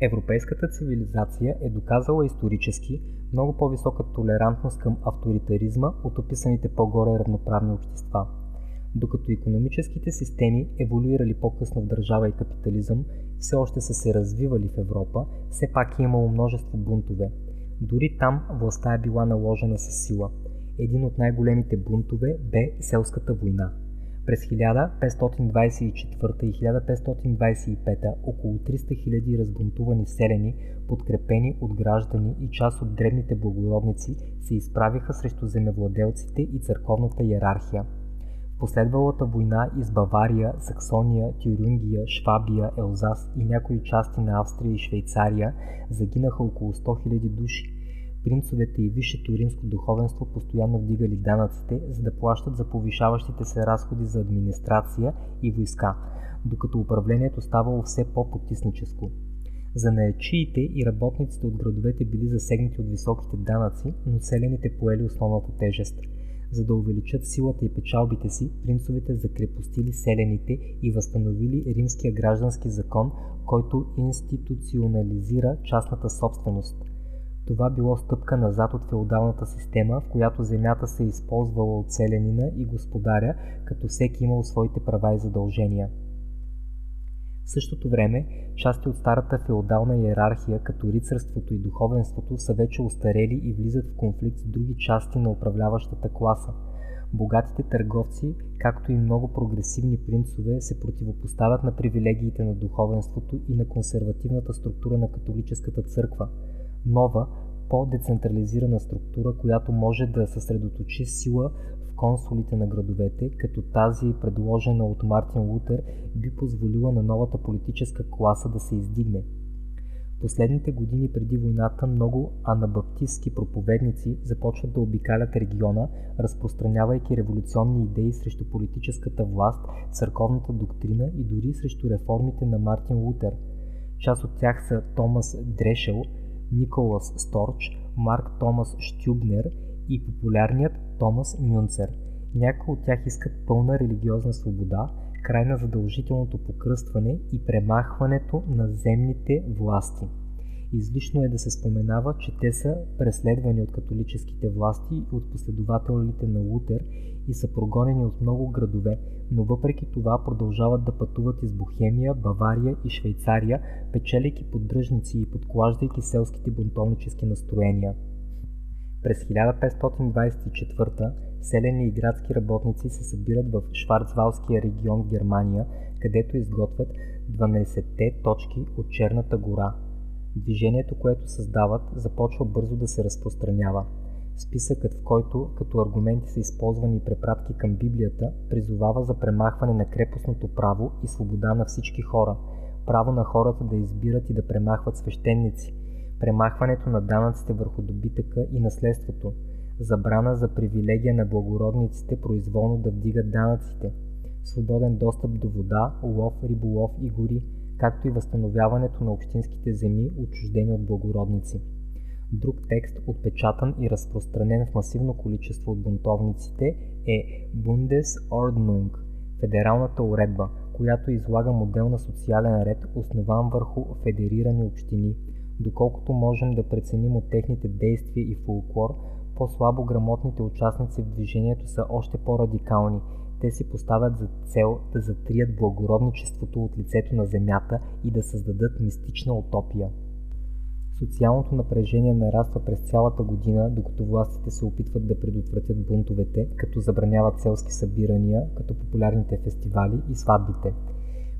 Европейската цивилизация е доказала исторически много по-висока толерантност към авторитаризма от описаните по-горе равноправни общества. Докато економическите системи, еволюирали по-късно в държава и капитализъм, все още са се развивали в Европа, все пак е имало множество бунтове, дори там властта е била наложена с сила. Един от най-големите бунтове бе селската война. През 1524 и 1525 около 300 000 разбунтувани селени, подкрепени от граждани и част от древните благородници, се изправиха срещу земевладелците и църковната иерархия – последвалата война из Бавария, Саксония, Тюрингия, Швабия, Елзас и някои части на Австрия и Швейцария загинаха около 100 000 души. Принцовете и висшето римско духовенство постоянно вдигали данъците, за да плащат за повишаващите се разходи за администрация и войска, докато управлението ставало все по-потисническо. За наечиите и работниците от градовете били засегнати от високите данъци, но селените поели основната тежест – за да увеличат силата и печалбите си, принцовете закрепостили селените и възстановили римския граждански закон, който институционализира частната собственост. Това било стъпка назад от феодалната система, в която земята се използвала от селянина и господаря, като всеки имал своите права и задължения. В същото време, части от старата феодална иерархия, като рицарството и духовенството, са вече устарели и влизат в конфликт с други части на управляващата класа. Богатите търговци, както и много прогресивни принцове, се противопоставят на привилегиите на духовенството и на консервативната структура на католическата църква. Нова, по-децентрализирана структура, която може да съсредоточи сила консулите на градовете, като тази предложена от Мартин Лутер би позволила на новата политическа класа да се издигне. Последните години преди войната много анабаптистски проповедници започват да обикалят региона, разпространявайки революционни идеи срещу политическата власт, църковната доктрина и дори срещу реформите на Мартин Лутер. Част от тях са Томас Дрешел, Николас Сторч, Марк Томас Штюбнер и популярният Томас Мюнцер. Някои от тях искат пълна религиозна свобода, край на задължителното покръстване и премахването на земните власти. Излишно е да се споменава, че те са преследвани от католическите власти и от последователите на Лутер и са прогонени от много градове, но въпреки това продължават да пътуват из Бохемия, Бавария и Швейцария, печелейки поддръжници и подклаждайки селските бунтовнически настроения. През 1524 селени и градски работници се събират в Шварцвалския регион в Германия, където изготвят 12-те точки от Черната гора. Движението, което създават, започва бързо да се разпространява. Списъкът, в който като аргументи са използвани препратки към Библията, призовава за премахване на крепостното право и свобода на всички хора, право на хората да избират и да премахват свещеници, премахването на данъците върху добитъка и наследството, забрана за привилегия на благородниците произволно да вдигат данъците, свободен достъп до вода, лов, риболов и гори, както и възстановяването на общинските земи, отчуждени от благородници. Друг текст, отпечатан и разпространен в масивно количество от бунтовниците е Bundesordnung – федералната уредба, която излага модел на социален ред, основан върху федерирани общини. Доколкото можем да преценим от техните действия и фолклор, по-слабо грамотните участници в движението са още по-радикални. Те си поставят за цел да затрият благородничеството от лицето на земята и да създадат мистична утопия. Социалното напрежение нараства през цялата година, докато властите се опитват да предотвратят бунтовете, като забраняват селски събирания, като популярните фестивали и сватбите.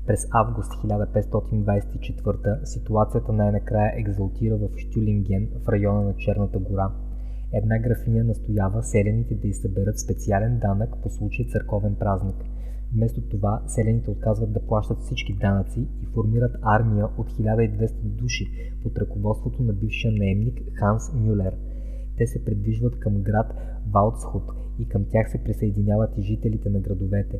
През август 1524 ситуацията най-накрая екзалтира в Штюлинген в района на Черната гора – Една графиня настоява селените да изсъберат специален данък по случай църковен празник. Вместо това, селените отказват да плащат всички данъци и формират армия от 1200 души под ръководството на бившия наемник Ханс Мюлер. Те се придвижват към град Валцхут и към тях се присъединяват и жителите на градовете.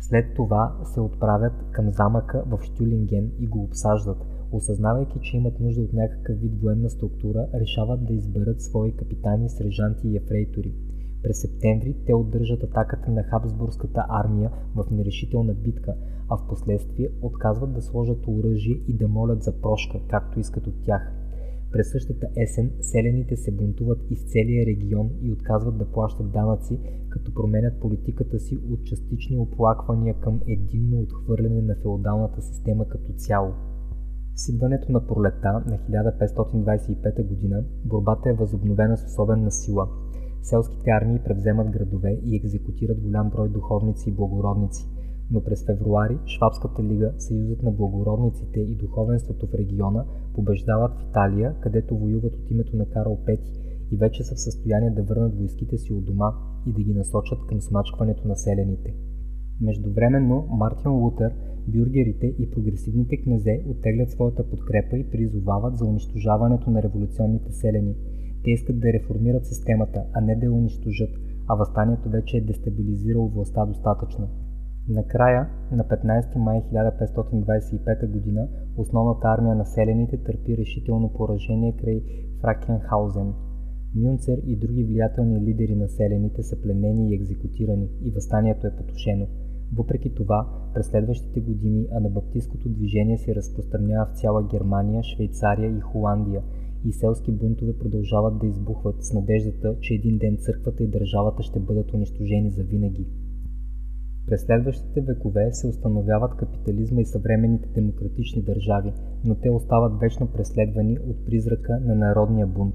След това се отправят към замъка в Штюлинген и го обсаждат – Осъзнавайки, че имат нужда от някакъв вид военна структура, решават да изберат свои капитани, сержанти и ефрейтори. През септември те отдържат атаката на Хабсбургската армия в нерешителна битка, а в последствие отказват да сложат оръжие и да молят за прошка, както искат от тях. През същата есен селените се бунтуват из целия регион и отказват да плащат данъци, като променят политиката си от частични оплаквания към единно отхвърляне на феодалната система като цяло. С идването на пролета на 1525 г. борбата е възобновена с особена сила. Селските армии превземат градове и екзекутират голям брой духовници и благородници. Но през февруари Швабската лига, Съюзът на благородниците и духовенството в региона побеждават в Италия, където воюват от името на Карл V и вече са в състояние да върнат войските си от дома и да ги насочат към смачкването на селените. Междувременно Мартин Лутер бюргерите и прогресивните князе оттеглят своята подкрепа и призовават за унищожаването на революционните селени. Те искат да реформират системата, а не да я унищожат, а възстанието вече е дестабилизирало властта достатъчно. Накрая, на 15 май 1525 г., основната армия на селените търпи решително поражение край Фракенхаузен. Мюнцер и други влиятелни лидери на селените са пленени и екзекутирани и възстанието е потушено – въпреки това, през следващите години анабаптистското движение се разпространява в цяла Германия, Швейцария и Холандия и селски бунтове продължават да избухват с надеждата, че един ден църквата и държавата ще бъдат унищожени за винаги. През следващите векове се установяват капитализма и съвременните демократични държави, но те остават вечно преследвани от призрака на народния бунт.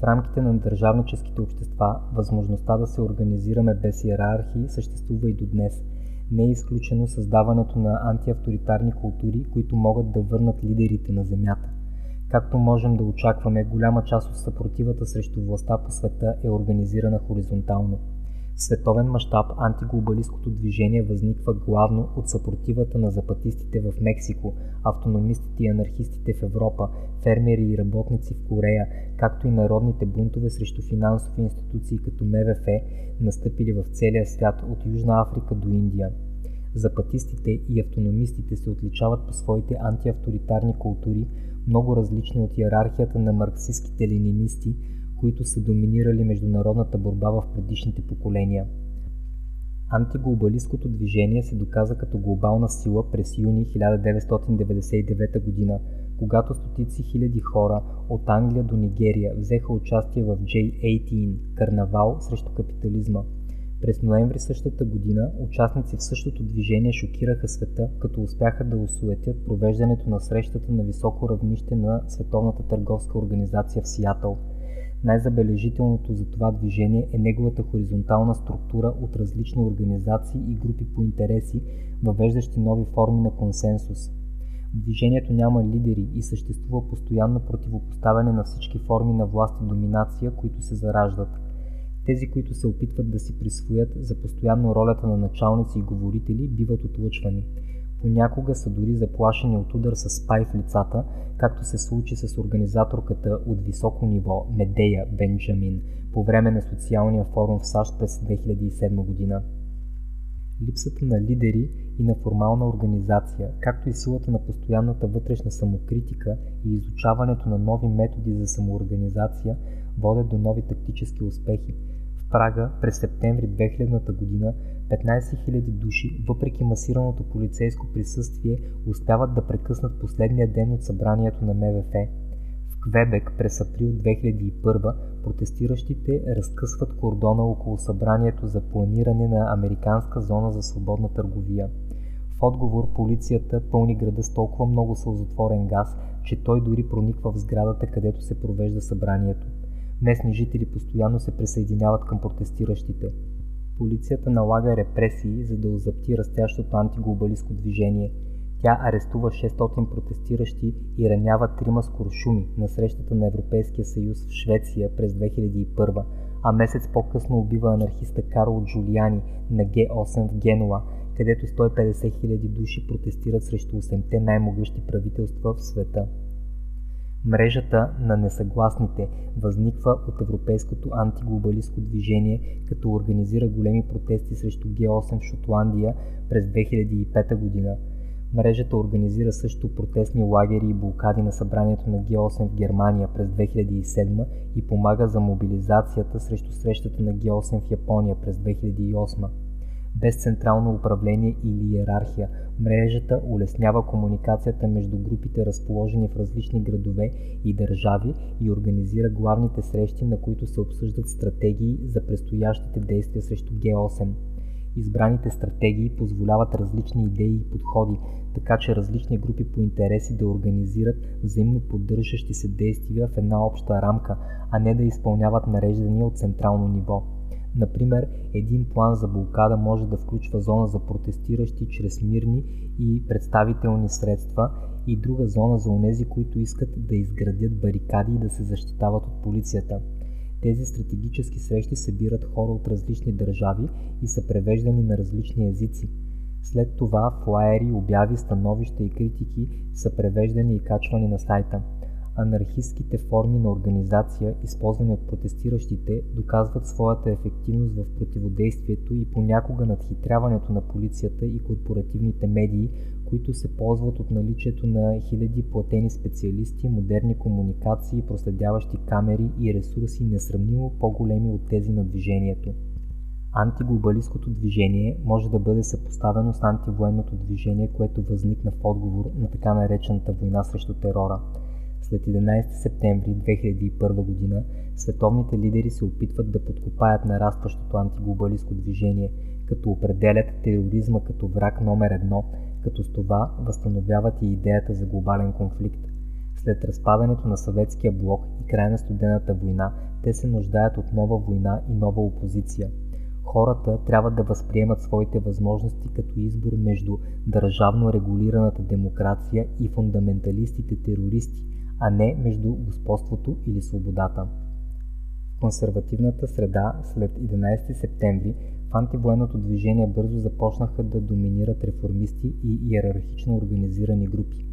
В рамките на държавническите общества възможността да се организираме без иерархии съществува и до днес – не е изключено създаването на антиавторитарни култури, които могат да върнат лидерите на Земята. Както можем да очакваме, голяма част от съпротивата срещу властта по света е организирана хоризонтално. В световен мащаб антиглобалистското движение възниква главно от съпротивата на запатистите в Мексико, автономистите и анархистите в Европа, фермери и работници в Корея, както и народните бунтове срещу финансови институции като МВФ, настъпили в целия свят от Южна Африка до Индия. Запатистите и автономистите се отличават по своите антиавторитарни култури, много различни от иерархията на марксистските ленинисти, които са доминирали международната борба в предишните поколения. Антиглобалистското движение се доказа като глобална сила през юни 1999 г., когато стотици хиляди хора от Англия до Нигерия взеха участие в J18 – карнавал срещу капитализма. През ноември същата година участници в същото движение шокираха света, като успяха да осуетят провеждането на срещата на високо равнище на Световната търговска организация в Сиатъл – най-забележителното за това движение е неговата хоризонтална структура от различни организации и групи по интереси, въвеждащи нови форми на консенсус. Движението няма лидери и съществува постоянно противопоставяне на всички форми на власт и доминация, които се зараждат. Тези, които се опитват да си присвоят за постоянно ролята на началници и говорители, биват отлъчвани – Понякога са дори заплашени от удар с спай в лицата, както се случи с организаторката от високо ниво Медея Бенджамин по време на социалния форум в САЩ през 2007 година. Липсата на лидери и на формална организация, както и силата на постоянната вътрешна самокритика и изучаването на нови методи за самоорганизация водят до нови тактически успехи. В Прага през септември 2000 година 15 000 души, въпреки масираното полицейско присъствие, успяват да прекъснат последния ден от събранието на МВФ. В Квебек през април 2001 протестиращите разкъсват кордона около събранието за планиране на Американска зона за свободна търговия. В отговор полицията пълни града с толкова много сълзотворен газ, че той дори прониква в сградата, където се провежда събранието. Местни жители постоянно се присъединяват към протестиращите. Полицията налага репресии, за да озапти растящото антиглобалистко движение. Тя арестува 600 протестиращи и ранява трима с куршуми на срещата на Европейския съюз в Швеция през 2001, а месец по-късно убива анархиста Карл Джулиани на Г8 в Генуа, където 150 000 души протестират срещу 8-те най-могъщи правителства в света. Мрежата на несъгласните възниква от Европейското антиглобалистко движение, като организира големи протести срещу Г8 в Шотландия през 2005 година. Мрежата организира също протестни лагери и блокади на събранието на Г8 в Германия през 2007 и помага за мобилизацията срещу срещата на Г8 в Япония през 2008 без централно управление или иерархия. Мрежата улеснява комуникацията между групите, разположени в различни градове и държави и организира главните срещи, на които се обсъждат стратегии за предстоящите действия срещу Г8. Избраните стратегии позволяват различни идеи и подходи, така че различни групи по интереси да организират взаимно поддържащи се действия в една обща рамка, а не да изпълняват нареждания от централно ниво. Например, един план за блокада може да включва зона за протестиращи чрез мирни и представителни средства и друга зона за онези, които искат да изградят барикади и да се защитават от полицията. Тези стратегически срещи събират хора от различни държави и са превеждани на различни езици. След това флаери, обяви, становища и критики са превеждани и качвани на сайта – Анархистските форми на организация, използвани от протестиращите, доказват своята ефективност в противодействието и понякога надхитряването на полицията и корпоративните медии, които се ползват от наличието на хиляди платени специалисти, модерни комуникации, проследяващи камери и ресурси несравнимо по-големи от тези на движението. Антиглобалистското движение може да бъде съпоставено с антивоенното движение, което възникна в отговор на така наречената война срещу терора – след 11 септември 2001 година световните лидери се опитват да подкопаят нарастващото антиглобалистко движение, като определят тероризма като враг номер едно, като с това възстановяват и идеята за глобален конфликт. След разпадането на съветския блок и край на студената война, те се нуждаят от нова война и нова опозиция. Хората трябва да възприемат своите възможности като избор между държавно регулираната демокрация и фундаменталистите терористи, а не между господството или свободата. В консервативната среда след 11 септември в антивоенното движение бързо започнаха да доминират реформисти и иерархично организирани групи.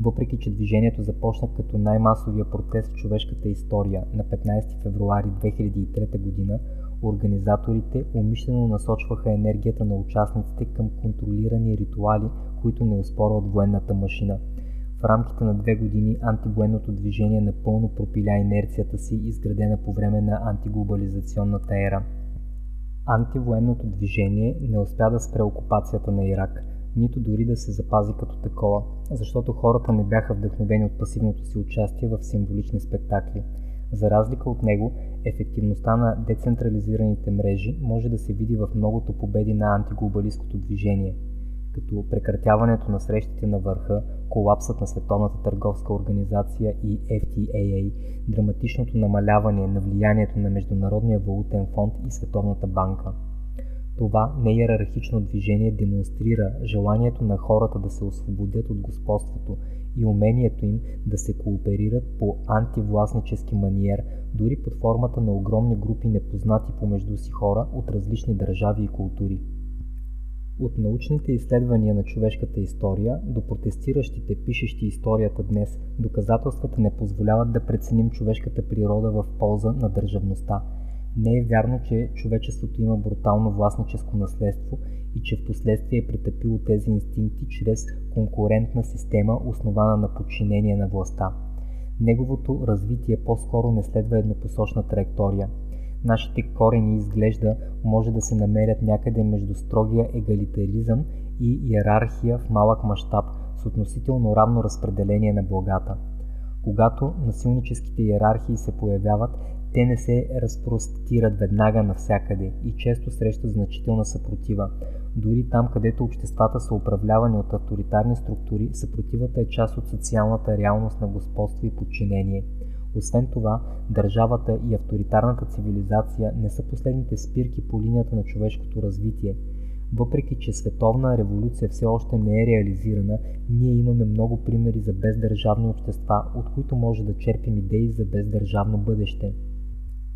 Въпреки, че движението започна като най-масовия протест в човешката история на 15 февруари 2003 г., организаторите умишлено насочваха енергията на участниците към контролирани ритуали, които не успорват военната машина. В рамките на две години антивоенното движение напълно пропиля инерцията си, изградена по време на антиглобализационната ера. Антивоенното движение не успя да спре окупацията на Ирак, нито дори да се запази като такова, защото хората не бяха вдъхновени от пасивното си участие в символични спектакли. За разлика от него, ефективността на децентрализираните мрежи може да се види в многото победи на антиглобалистското движение, като прекратяването на срещите на върха, колапсът на Световната търговска организация и FTAA, драматичното намаляване на влиянието на Международния валутен фонд и Световната банка. Това неиерархично движение демонстрира желанието на хората да се освободят от господството и умението им да се кооперират по антивластнически маниер, дори под формата на огромни групи непознати помежду си хора от различни държави и култури. От научните изследвания на човешката история до протестиращите, пишещи историята днес, доказателствата не позволяват да преценим човешката природа в полза на държавността. Не е вярно, че човечеството има брутално властническо наследство и че в последствие е претъпило тези инстинкти чрез конкурентна система, основана на подчинение на властта. Неговото развитие по-скоро не следва еднопосочна траектория – нашите корени изглежда може да се намерят някъде между строгия егалитаризъм и иерархия в малък мащаб с относително равно разпределение на благата. Когато насилническите иерархии се появяват, те не се разпростират веднага навсякъде и често срещат значителна съпротива. Дори там, където обществата са управлявани от авторитарни структури, съпротивата е част от социалната реалност на господство и подчинение – освен това, държавата и авторитарната цивилизация не са последните спирки по линията на човешкото развитие. Въпреки, че световна революция все още не е реализирана, ние имаме много примери за бездържавни общества, от които може да черпим идеи за бездържавно бъдеще.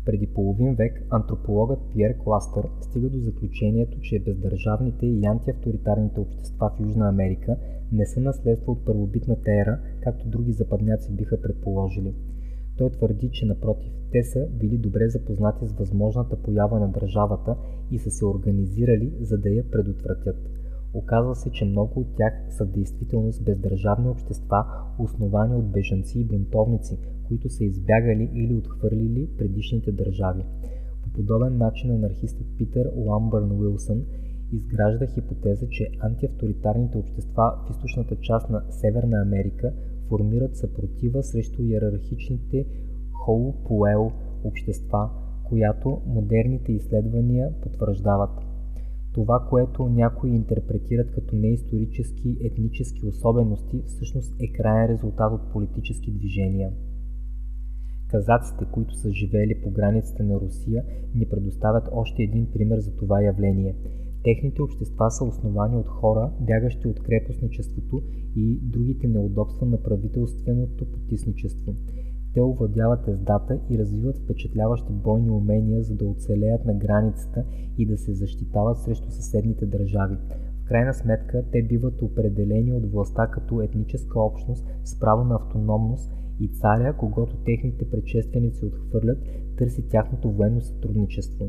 Преди половин век антропологът Пьер Кластър стига до заключението, че бездържавните и антиавторитарните общества в Южна Америка не са наследство от първобитната ера, както други западняци биха предположили – той твърди, че напротив, те са били добре запознати с възможната поява на държавата и са се организирали, за да я предотвратят. Оказва се, че много от тях са в действителност бездържавни общества, основани от бежанци и бунтовници, които са избягали или отхвърлили предишните държави. По подобен начин анархистът Питър Ламбърн Уилсън изгражда хипотеза, че антиавторитарните общества в източната част на Северна Америка формират съпротива срещу иерархичните холопуел общества, която модерните изследвания потвърждават. Това, което някои интерпретират като неисторически етнически особености, всъщност е крайен резултат от политически движения. Казаците, които са живеели по границите на Русия, ни предоставят още един пример за това явление – Техните общества са основани от хора, бягащи от крепостничеството и другите неудобства на правителственото потисничество. Те овладяват ездата и развиват впечатляващи бойни умения, за да оцелеят на границата и да се защитават срещу съседните държави. В крайна сметка, те биват определени от властта като етническа общност с право на автономност и царя, когато техните предшественици отхвърлят, търси тяхното военно сътрудничество.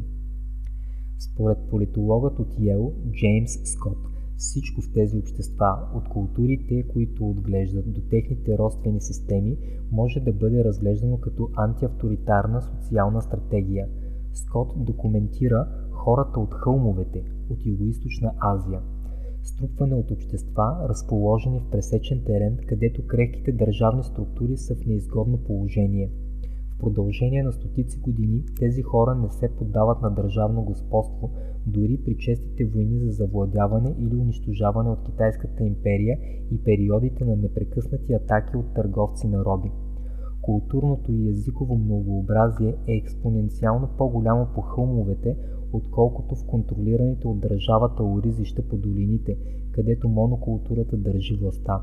Според политологът от Йел Джеймс Скот, всичко в тези общества, от културите, които отглеждат до техните родствени системи, може да бъде разглеждано като антиавторитарна социална стратегия. Скот документира хората от хълмовете, от Юго-Источна Азия. Струпване от общества, разположени в пресечен терен, където крехките държавни структури са в неизгодно положение – продължение на стотици години тези хора не се поддават на държавно господство, дори при честите войни за завладяване или унищожаване от Китайската империя и периодите на непрекъснати атаки от търговци на роби. Културното и езиково многообразие е експоненциално по-голямо по хълмовете, отколкото в контролираните от държавата оризища по долините, където монокултурата държи властта.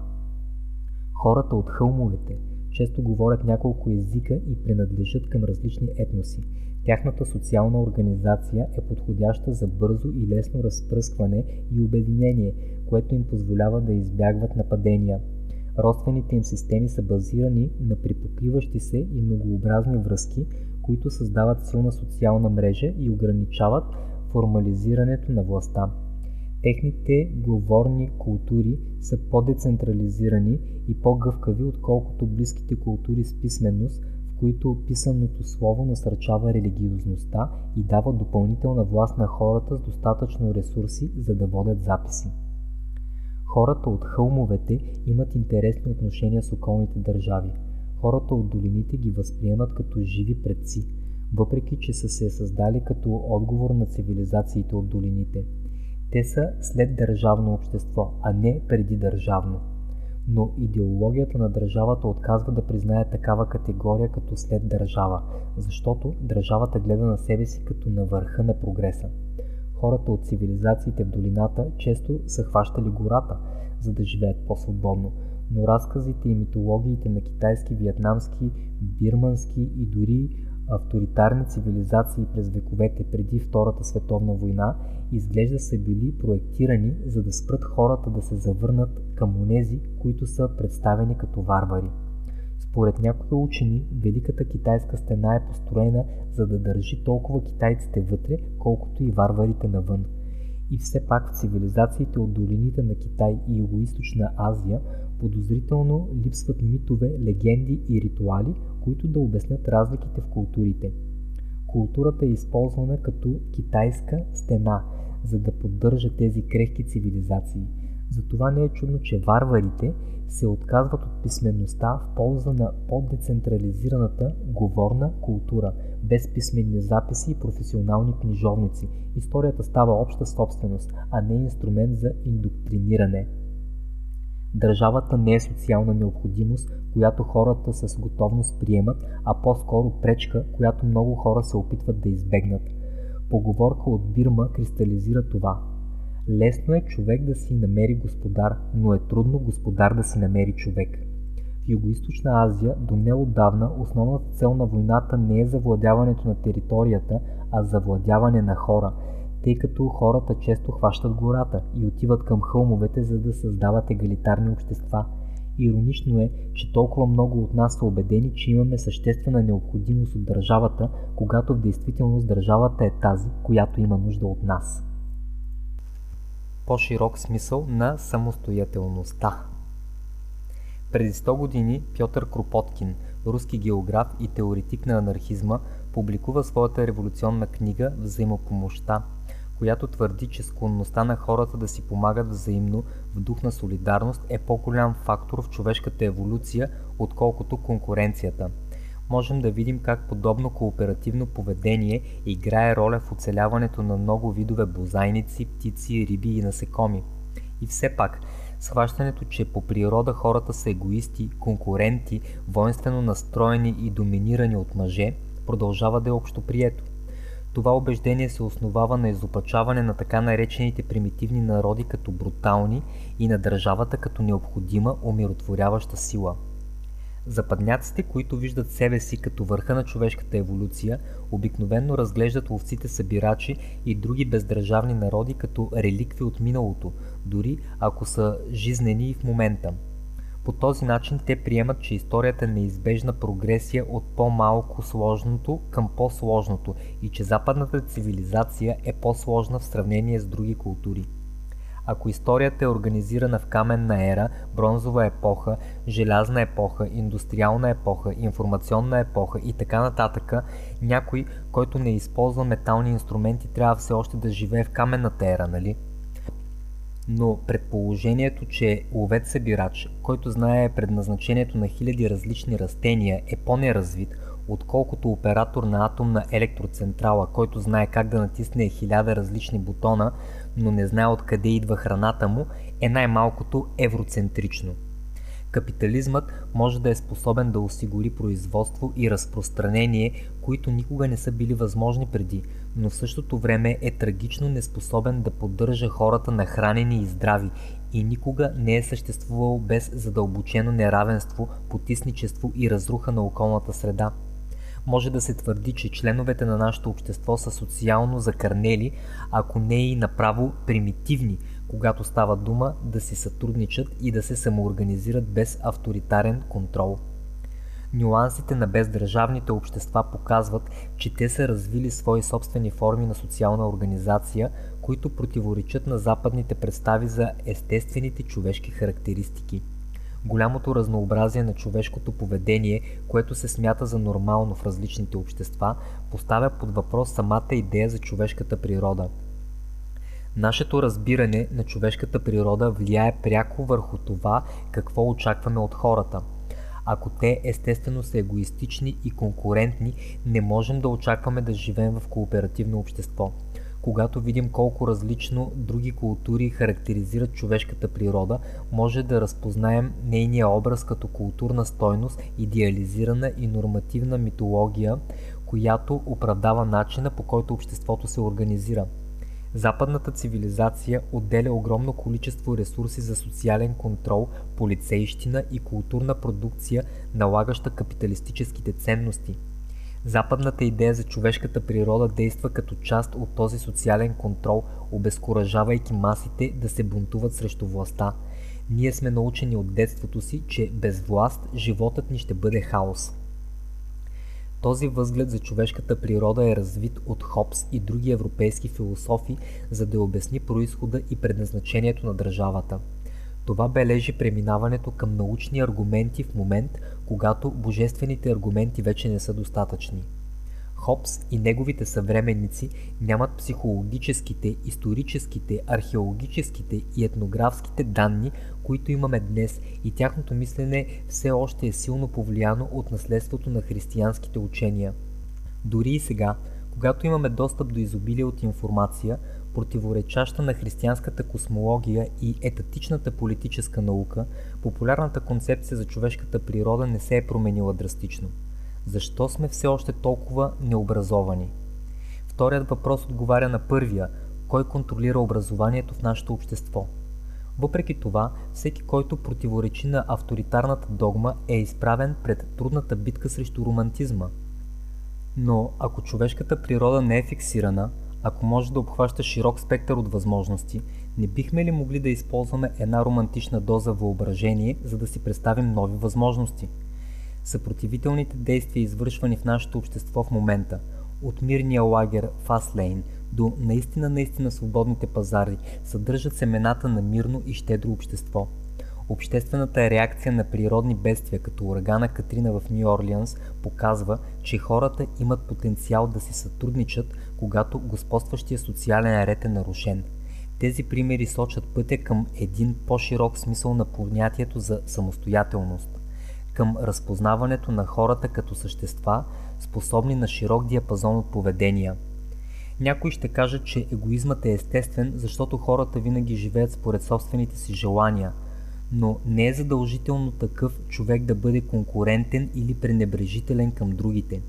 Хората от хълмовете – често говорят няколко езика и принадлежат към различни етноси. Тяхната социална организация е подходяща за бързо и лесно разпръскване и обединение, което им позволява да избягват нападения. Родствените им системи са базирани на припокриващи се и многообразни връзки, които създават силна социална мрежа и ограничават формализирането на властта. Техните говорни култури са по-децентрализирани и по-гъвкави, отколкото близките култури с писменост, в които писаното слово насърчава религиозността и дава допълнителна власт на хората с достатъчно ресурси, за да водят записи. Хората от хълмовете имат интересни отношения с околните държави. Хората от долините ги възприемат като живи предци, въпреки че са се създали като отговор на цивилизациите от долините. Те са след държавно общество, а не преди държавно. Но идеологията на държавата отказва да признае такава категория като след държава, защото държавата гледа на себе си като на върха на прогреса. Хората от цивилизациите в долината често са хващали гората, за да живеят по-свободно, но разказите и митологиите на китайски, вьетнамски, бирмански и дори авторитарни цивилизации през вековете преди Втората световна война изглежда са били проектирани, за да спрат хората да се завърнат към онези, които са представени като варвари. Според някои учени, Великата китайска стена е построена за да държи толкова китайците вътре, колкото и варварите навън. И все пак в цивилизациите от долините на Китай и Юго-Источна Азия подозрително липсват митове, легенди и ритуали, които да обяснят разликите в културите. Културата е използвана като китайска стена, за да поддържа тези крехки цивилизации. Затова не е чудно, че варварите се отказват от писменността в полза на по-децентрализираната говорна култура, без писменни записи и професионални книжовници. Историята става обща собственост, а не инструмент за индоктриниране. Държавата не е социална необходимост, която хората с готовност приемат, а по-скоро пречка, която много хора се опитват да избегнат. Поговорка от Бирма кристализира това. Лесно е човек да си намери господар, но е трудно господар да си намери човек. В Юго-Источна Азия до неотдавна основната цел на войната не е завладяването на територията, а завладяване на хора – тъй като хората често хващат гората и отиват към хълмовете, за да създават егалитарни общества. Иронично е, че толкова много от нас са убедени, че имаме съществена необходимост от държавата, когато в действителност държавата е тази, която има нужда от нас. По-широк смисъл на самостоятелността преди 100 години Пьотър Кропоткин, руски географ и теоретик на анархизма, публикува своята революционна книга «Взаимопомощта», която твърди, че склонността на хората да си помагат взаимно в дух на солидарност е по-голям фактор в човешката еволюция, отколкото конкуренцията. Можем да видим как подобно кооперативно поведение играе роля в оцеляването на много видове бозайници, птици, риби и насекоми. И все пак, схващането, че по природа хората са егоисти, конкуренти, воинствено настроени и доминирани от мъже, продължава да е общоприето. Това убеждение се основава на изопачаване на така наречените примитивни народи като брутални и на държавата като необходима умиротворяваща сила. Западняците, които виждат себе си като върха на човешката еволюция, обикновенно разглеждат ловците събирачи и други бездържавни народи като реликви от миналото, дори ако са жизнени и в момента – по този начин те приемат, че историята е неизбежна прогресия от по-малко сложното към по-сложното и че западната цивилизация е по-сложна в сравнение с други култури. Ако историята е организирана в каменна ера, бронзова епоха, желязна епоха, индустриална епоха, информационна епоха и така нататък, някой, който не използва метални инструменти, трябва все още да живее в каменната ера, нали? Но предположението, че ловец-събирач, който знае предназначението на хиляди различни растения, е по-неразвит, отколкото оператор на атомна електроцентрала, който знае как да натисне хиляда различни бутона, но не знае откъде идва храната му, е най-малкото евроцентрично. Капитализмът може да е способен да осигури производство и разпространение, които никога не са били възможни преди, но в същото време е трагично неспособен да поддържа хората нахранени и здрави и никога не е съществувал без задълбочено неравенство, потисничество и разруха на околната среда. Може да се твърди, че членовете на нашето общество са социално закърнели, ако не и направо примитивни, когато става дума да си сътрудничат и да се самоорганизират без авторитарен контрол. Нюансите на бездържавните общества показват, че те са развили свои собствени форми на социална организация, които противоречат на западните представи за естествените човешки характеристики. Голямото разнообразие на човешкото поведение, което се смята за нормално в различните общества, поставя под въпрос самата идея за човешката природа. Нашето разбиране на човешката природа влияе пряко върху това какво очакваме от хората – ако те естествено са егоистични и конкурентни, не можем да очакваме да живеем в кооперативно общество. Когато видим колко различно други култури характеризират човешката природа, може да разпознаем нейния образ като културна стойност, идеализирана и нормативна митология, която оправдава начина по който обществото се организира. Западната цивилизация отделя огромно количество ресурси за социален контрол, полицейщина и културна продукция, налагаща капиталистическите ценности. Западната идея за човешката природа действа като част от този социален контрол, обезкуражавайки масите да се бунтуват срещу властта. Ние сме научени от детството си, че без власт животът ни ще бъде хаос. Този възглед за човешката природа е развит от Хопс и други европейски философи, за да обясни происхода и предназначението на държавата. Това бележи преминаването към научни аргументи в момент, когато божествените аргументи вече не са достатъчни. Хопс и неговите съвременници нямат психологическите, историческите, археологическите и етнографските данни, които имаме днес и тяхното мислене все още е силно повлияно от наследството на християнските учения. Дори и сега, когато имаме достъп до изобилие от информация, противоречаща на християнската космология и етатичната политическа наука, популярната концепция за човешката природа не се е променила драстично. Защо сме все още толкова необразовани? Вторият въпрос отговаря на първия – кой контролира образованието в нашето общество – въпреки това, всеки, който противоречи на авторитарната догма, е изправен пред трудната битка срещу романтизма. Но ако човешката природа не е фиксирана, ако може да обхваща широк спектър от възможности, не бихме ли могли да използваме една романтична доза въображение, за да си представим нови възможности? Съпротивителните действия, извършвани в нашето общество в момента, от мирния лагер Фаслейн до наистина наистина свободните пазари съдържат семената на мирно и щедро общество. Обществената реакция на природни бедствия, като урагана Катрина в Нью Орлианс, показва, че хората имат потенциал да си сътрудничат, когато господстващия социален ред е нарушен. Тези примери сочат пътя към един по-широк смисъл на понятието за самостоятелност, към разпознаването на хората като същества, способни на широк диапазон от поведения – някой ще каже, че егоизмът е естествен, защото хората винаги живеят според собствените си желания, но не е задължително такъв човек да бъде конкурентен или пренебрежителен към другите.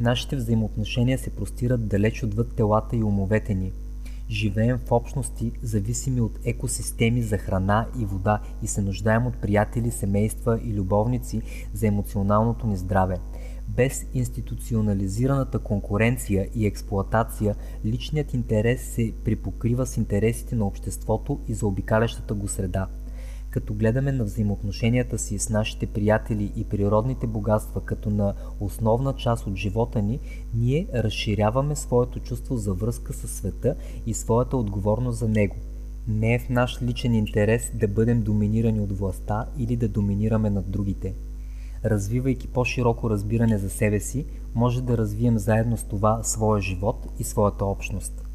Нашите взаимоотношения се простират далеч отвъд телата и умовете ни. Живеем в общности, зависими от екосистеми за храна и вода и се нуждаем от приятели, семейства и любовници за емоционалното ни здраве – без институционализираната конкуренция и експлоатация, личният интерес се припокрива с интересите на обществото и за обикалящата го среда. Като гледаме на взаимоотношенията си с нашите приятели и природните богатства като на основна част от живота ни, ние разширяваме своето чувство за връзка с света и своята отговорност за него. Не е в наш личен интерес да бъдем доминирани от властта или да доминираме над другите развивайки по-широко разбиране за себе си, може да развием заедно с това своя живот и своята общност.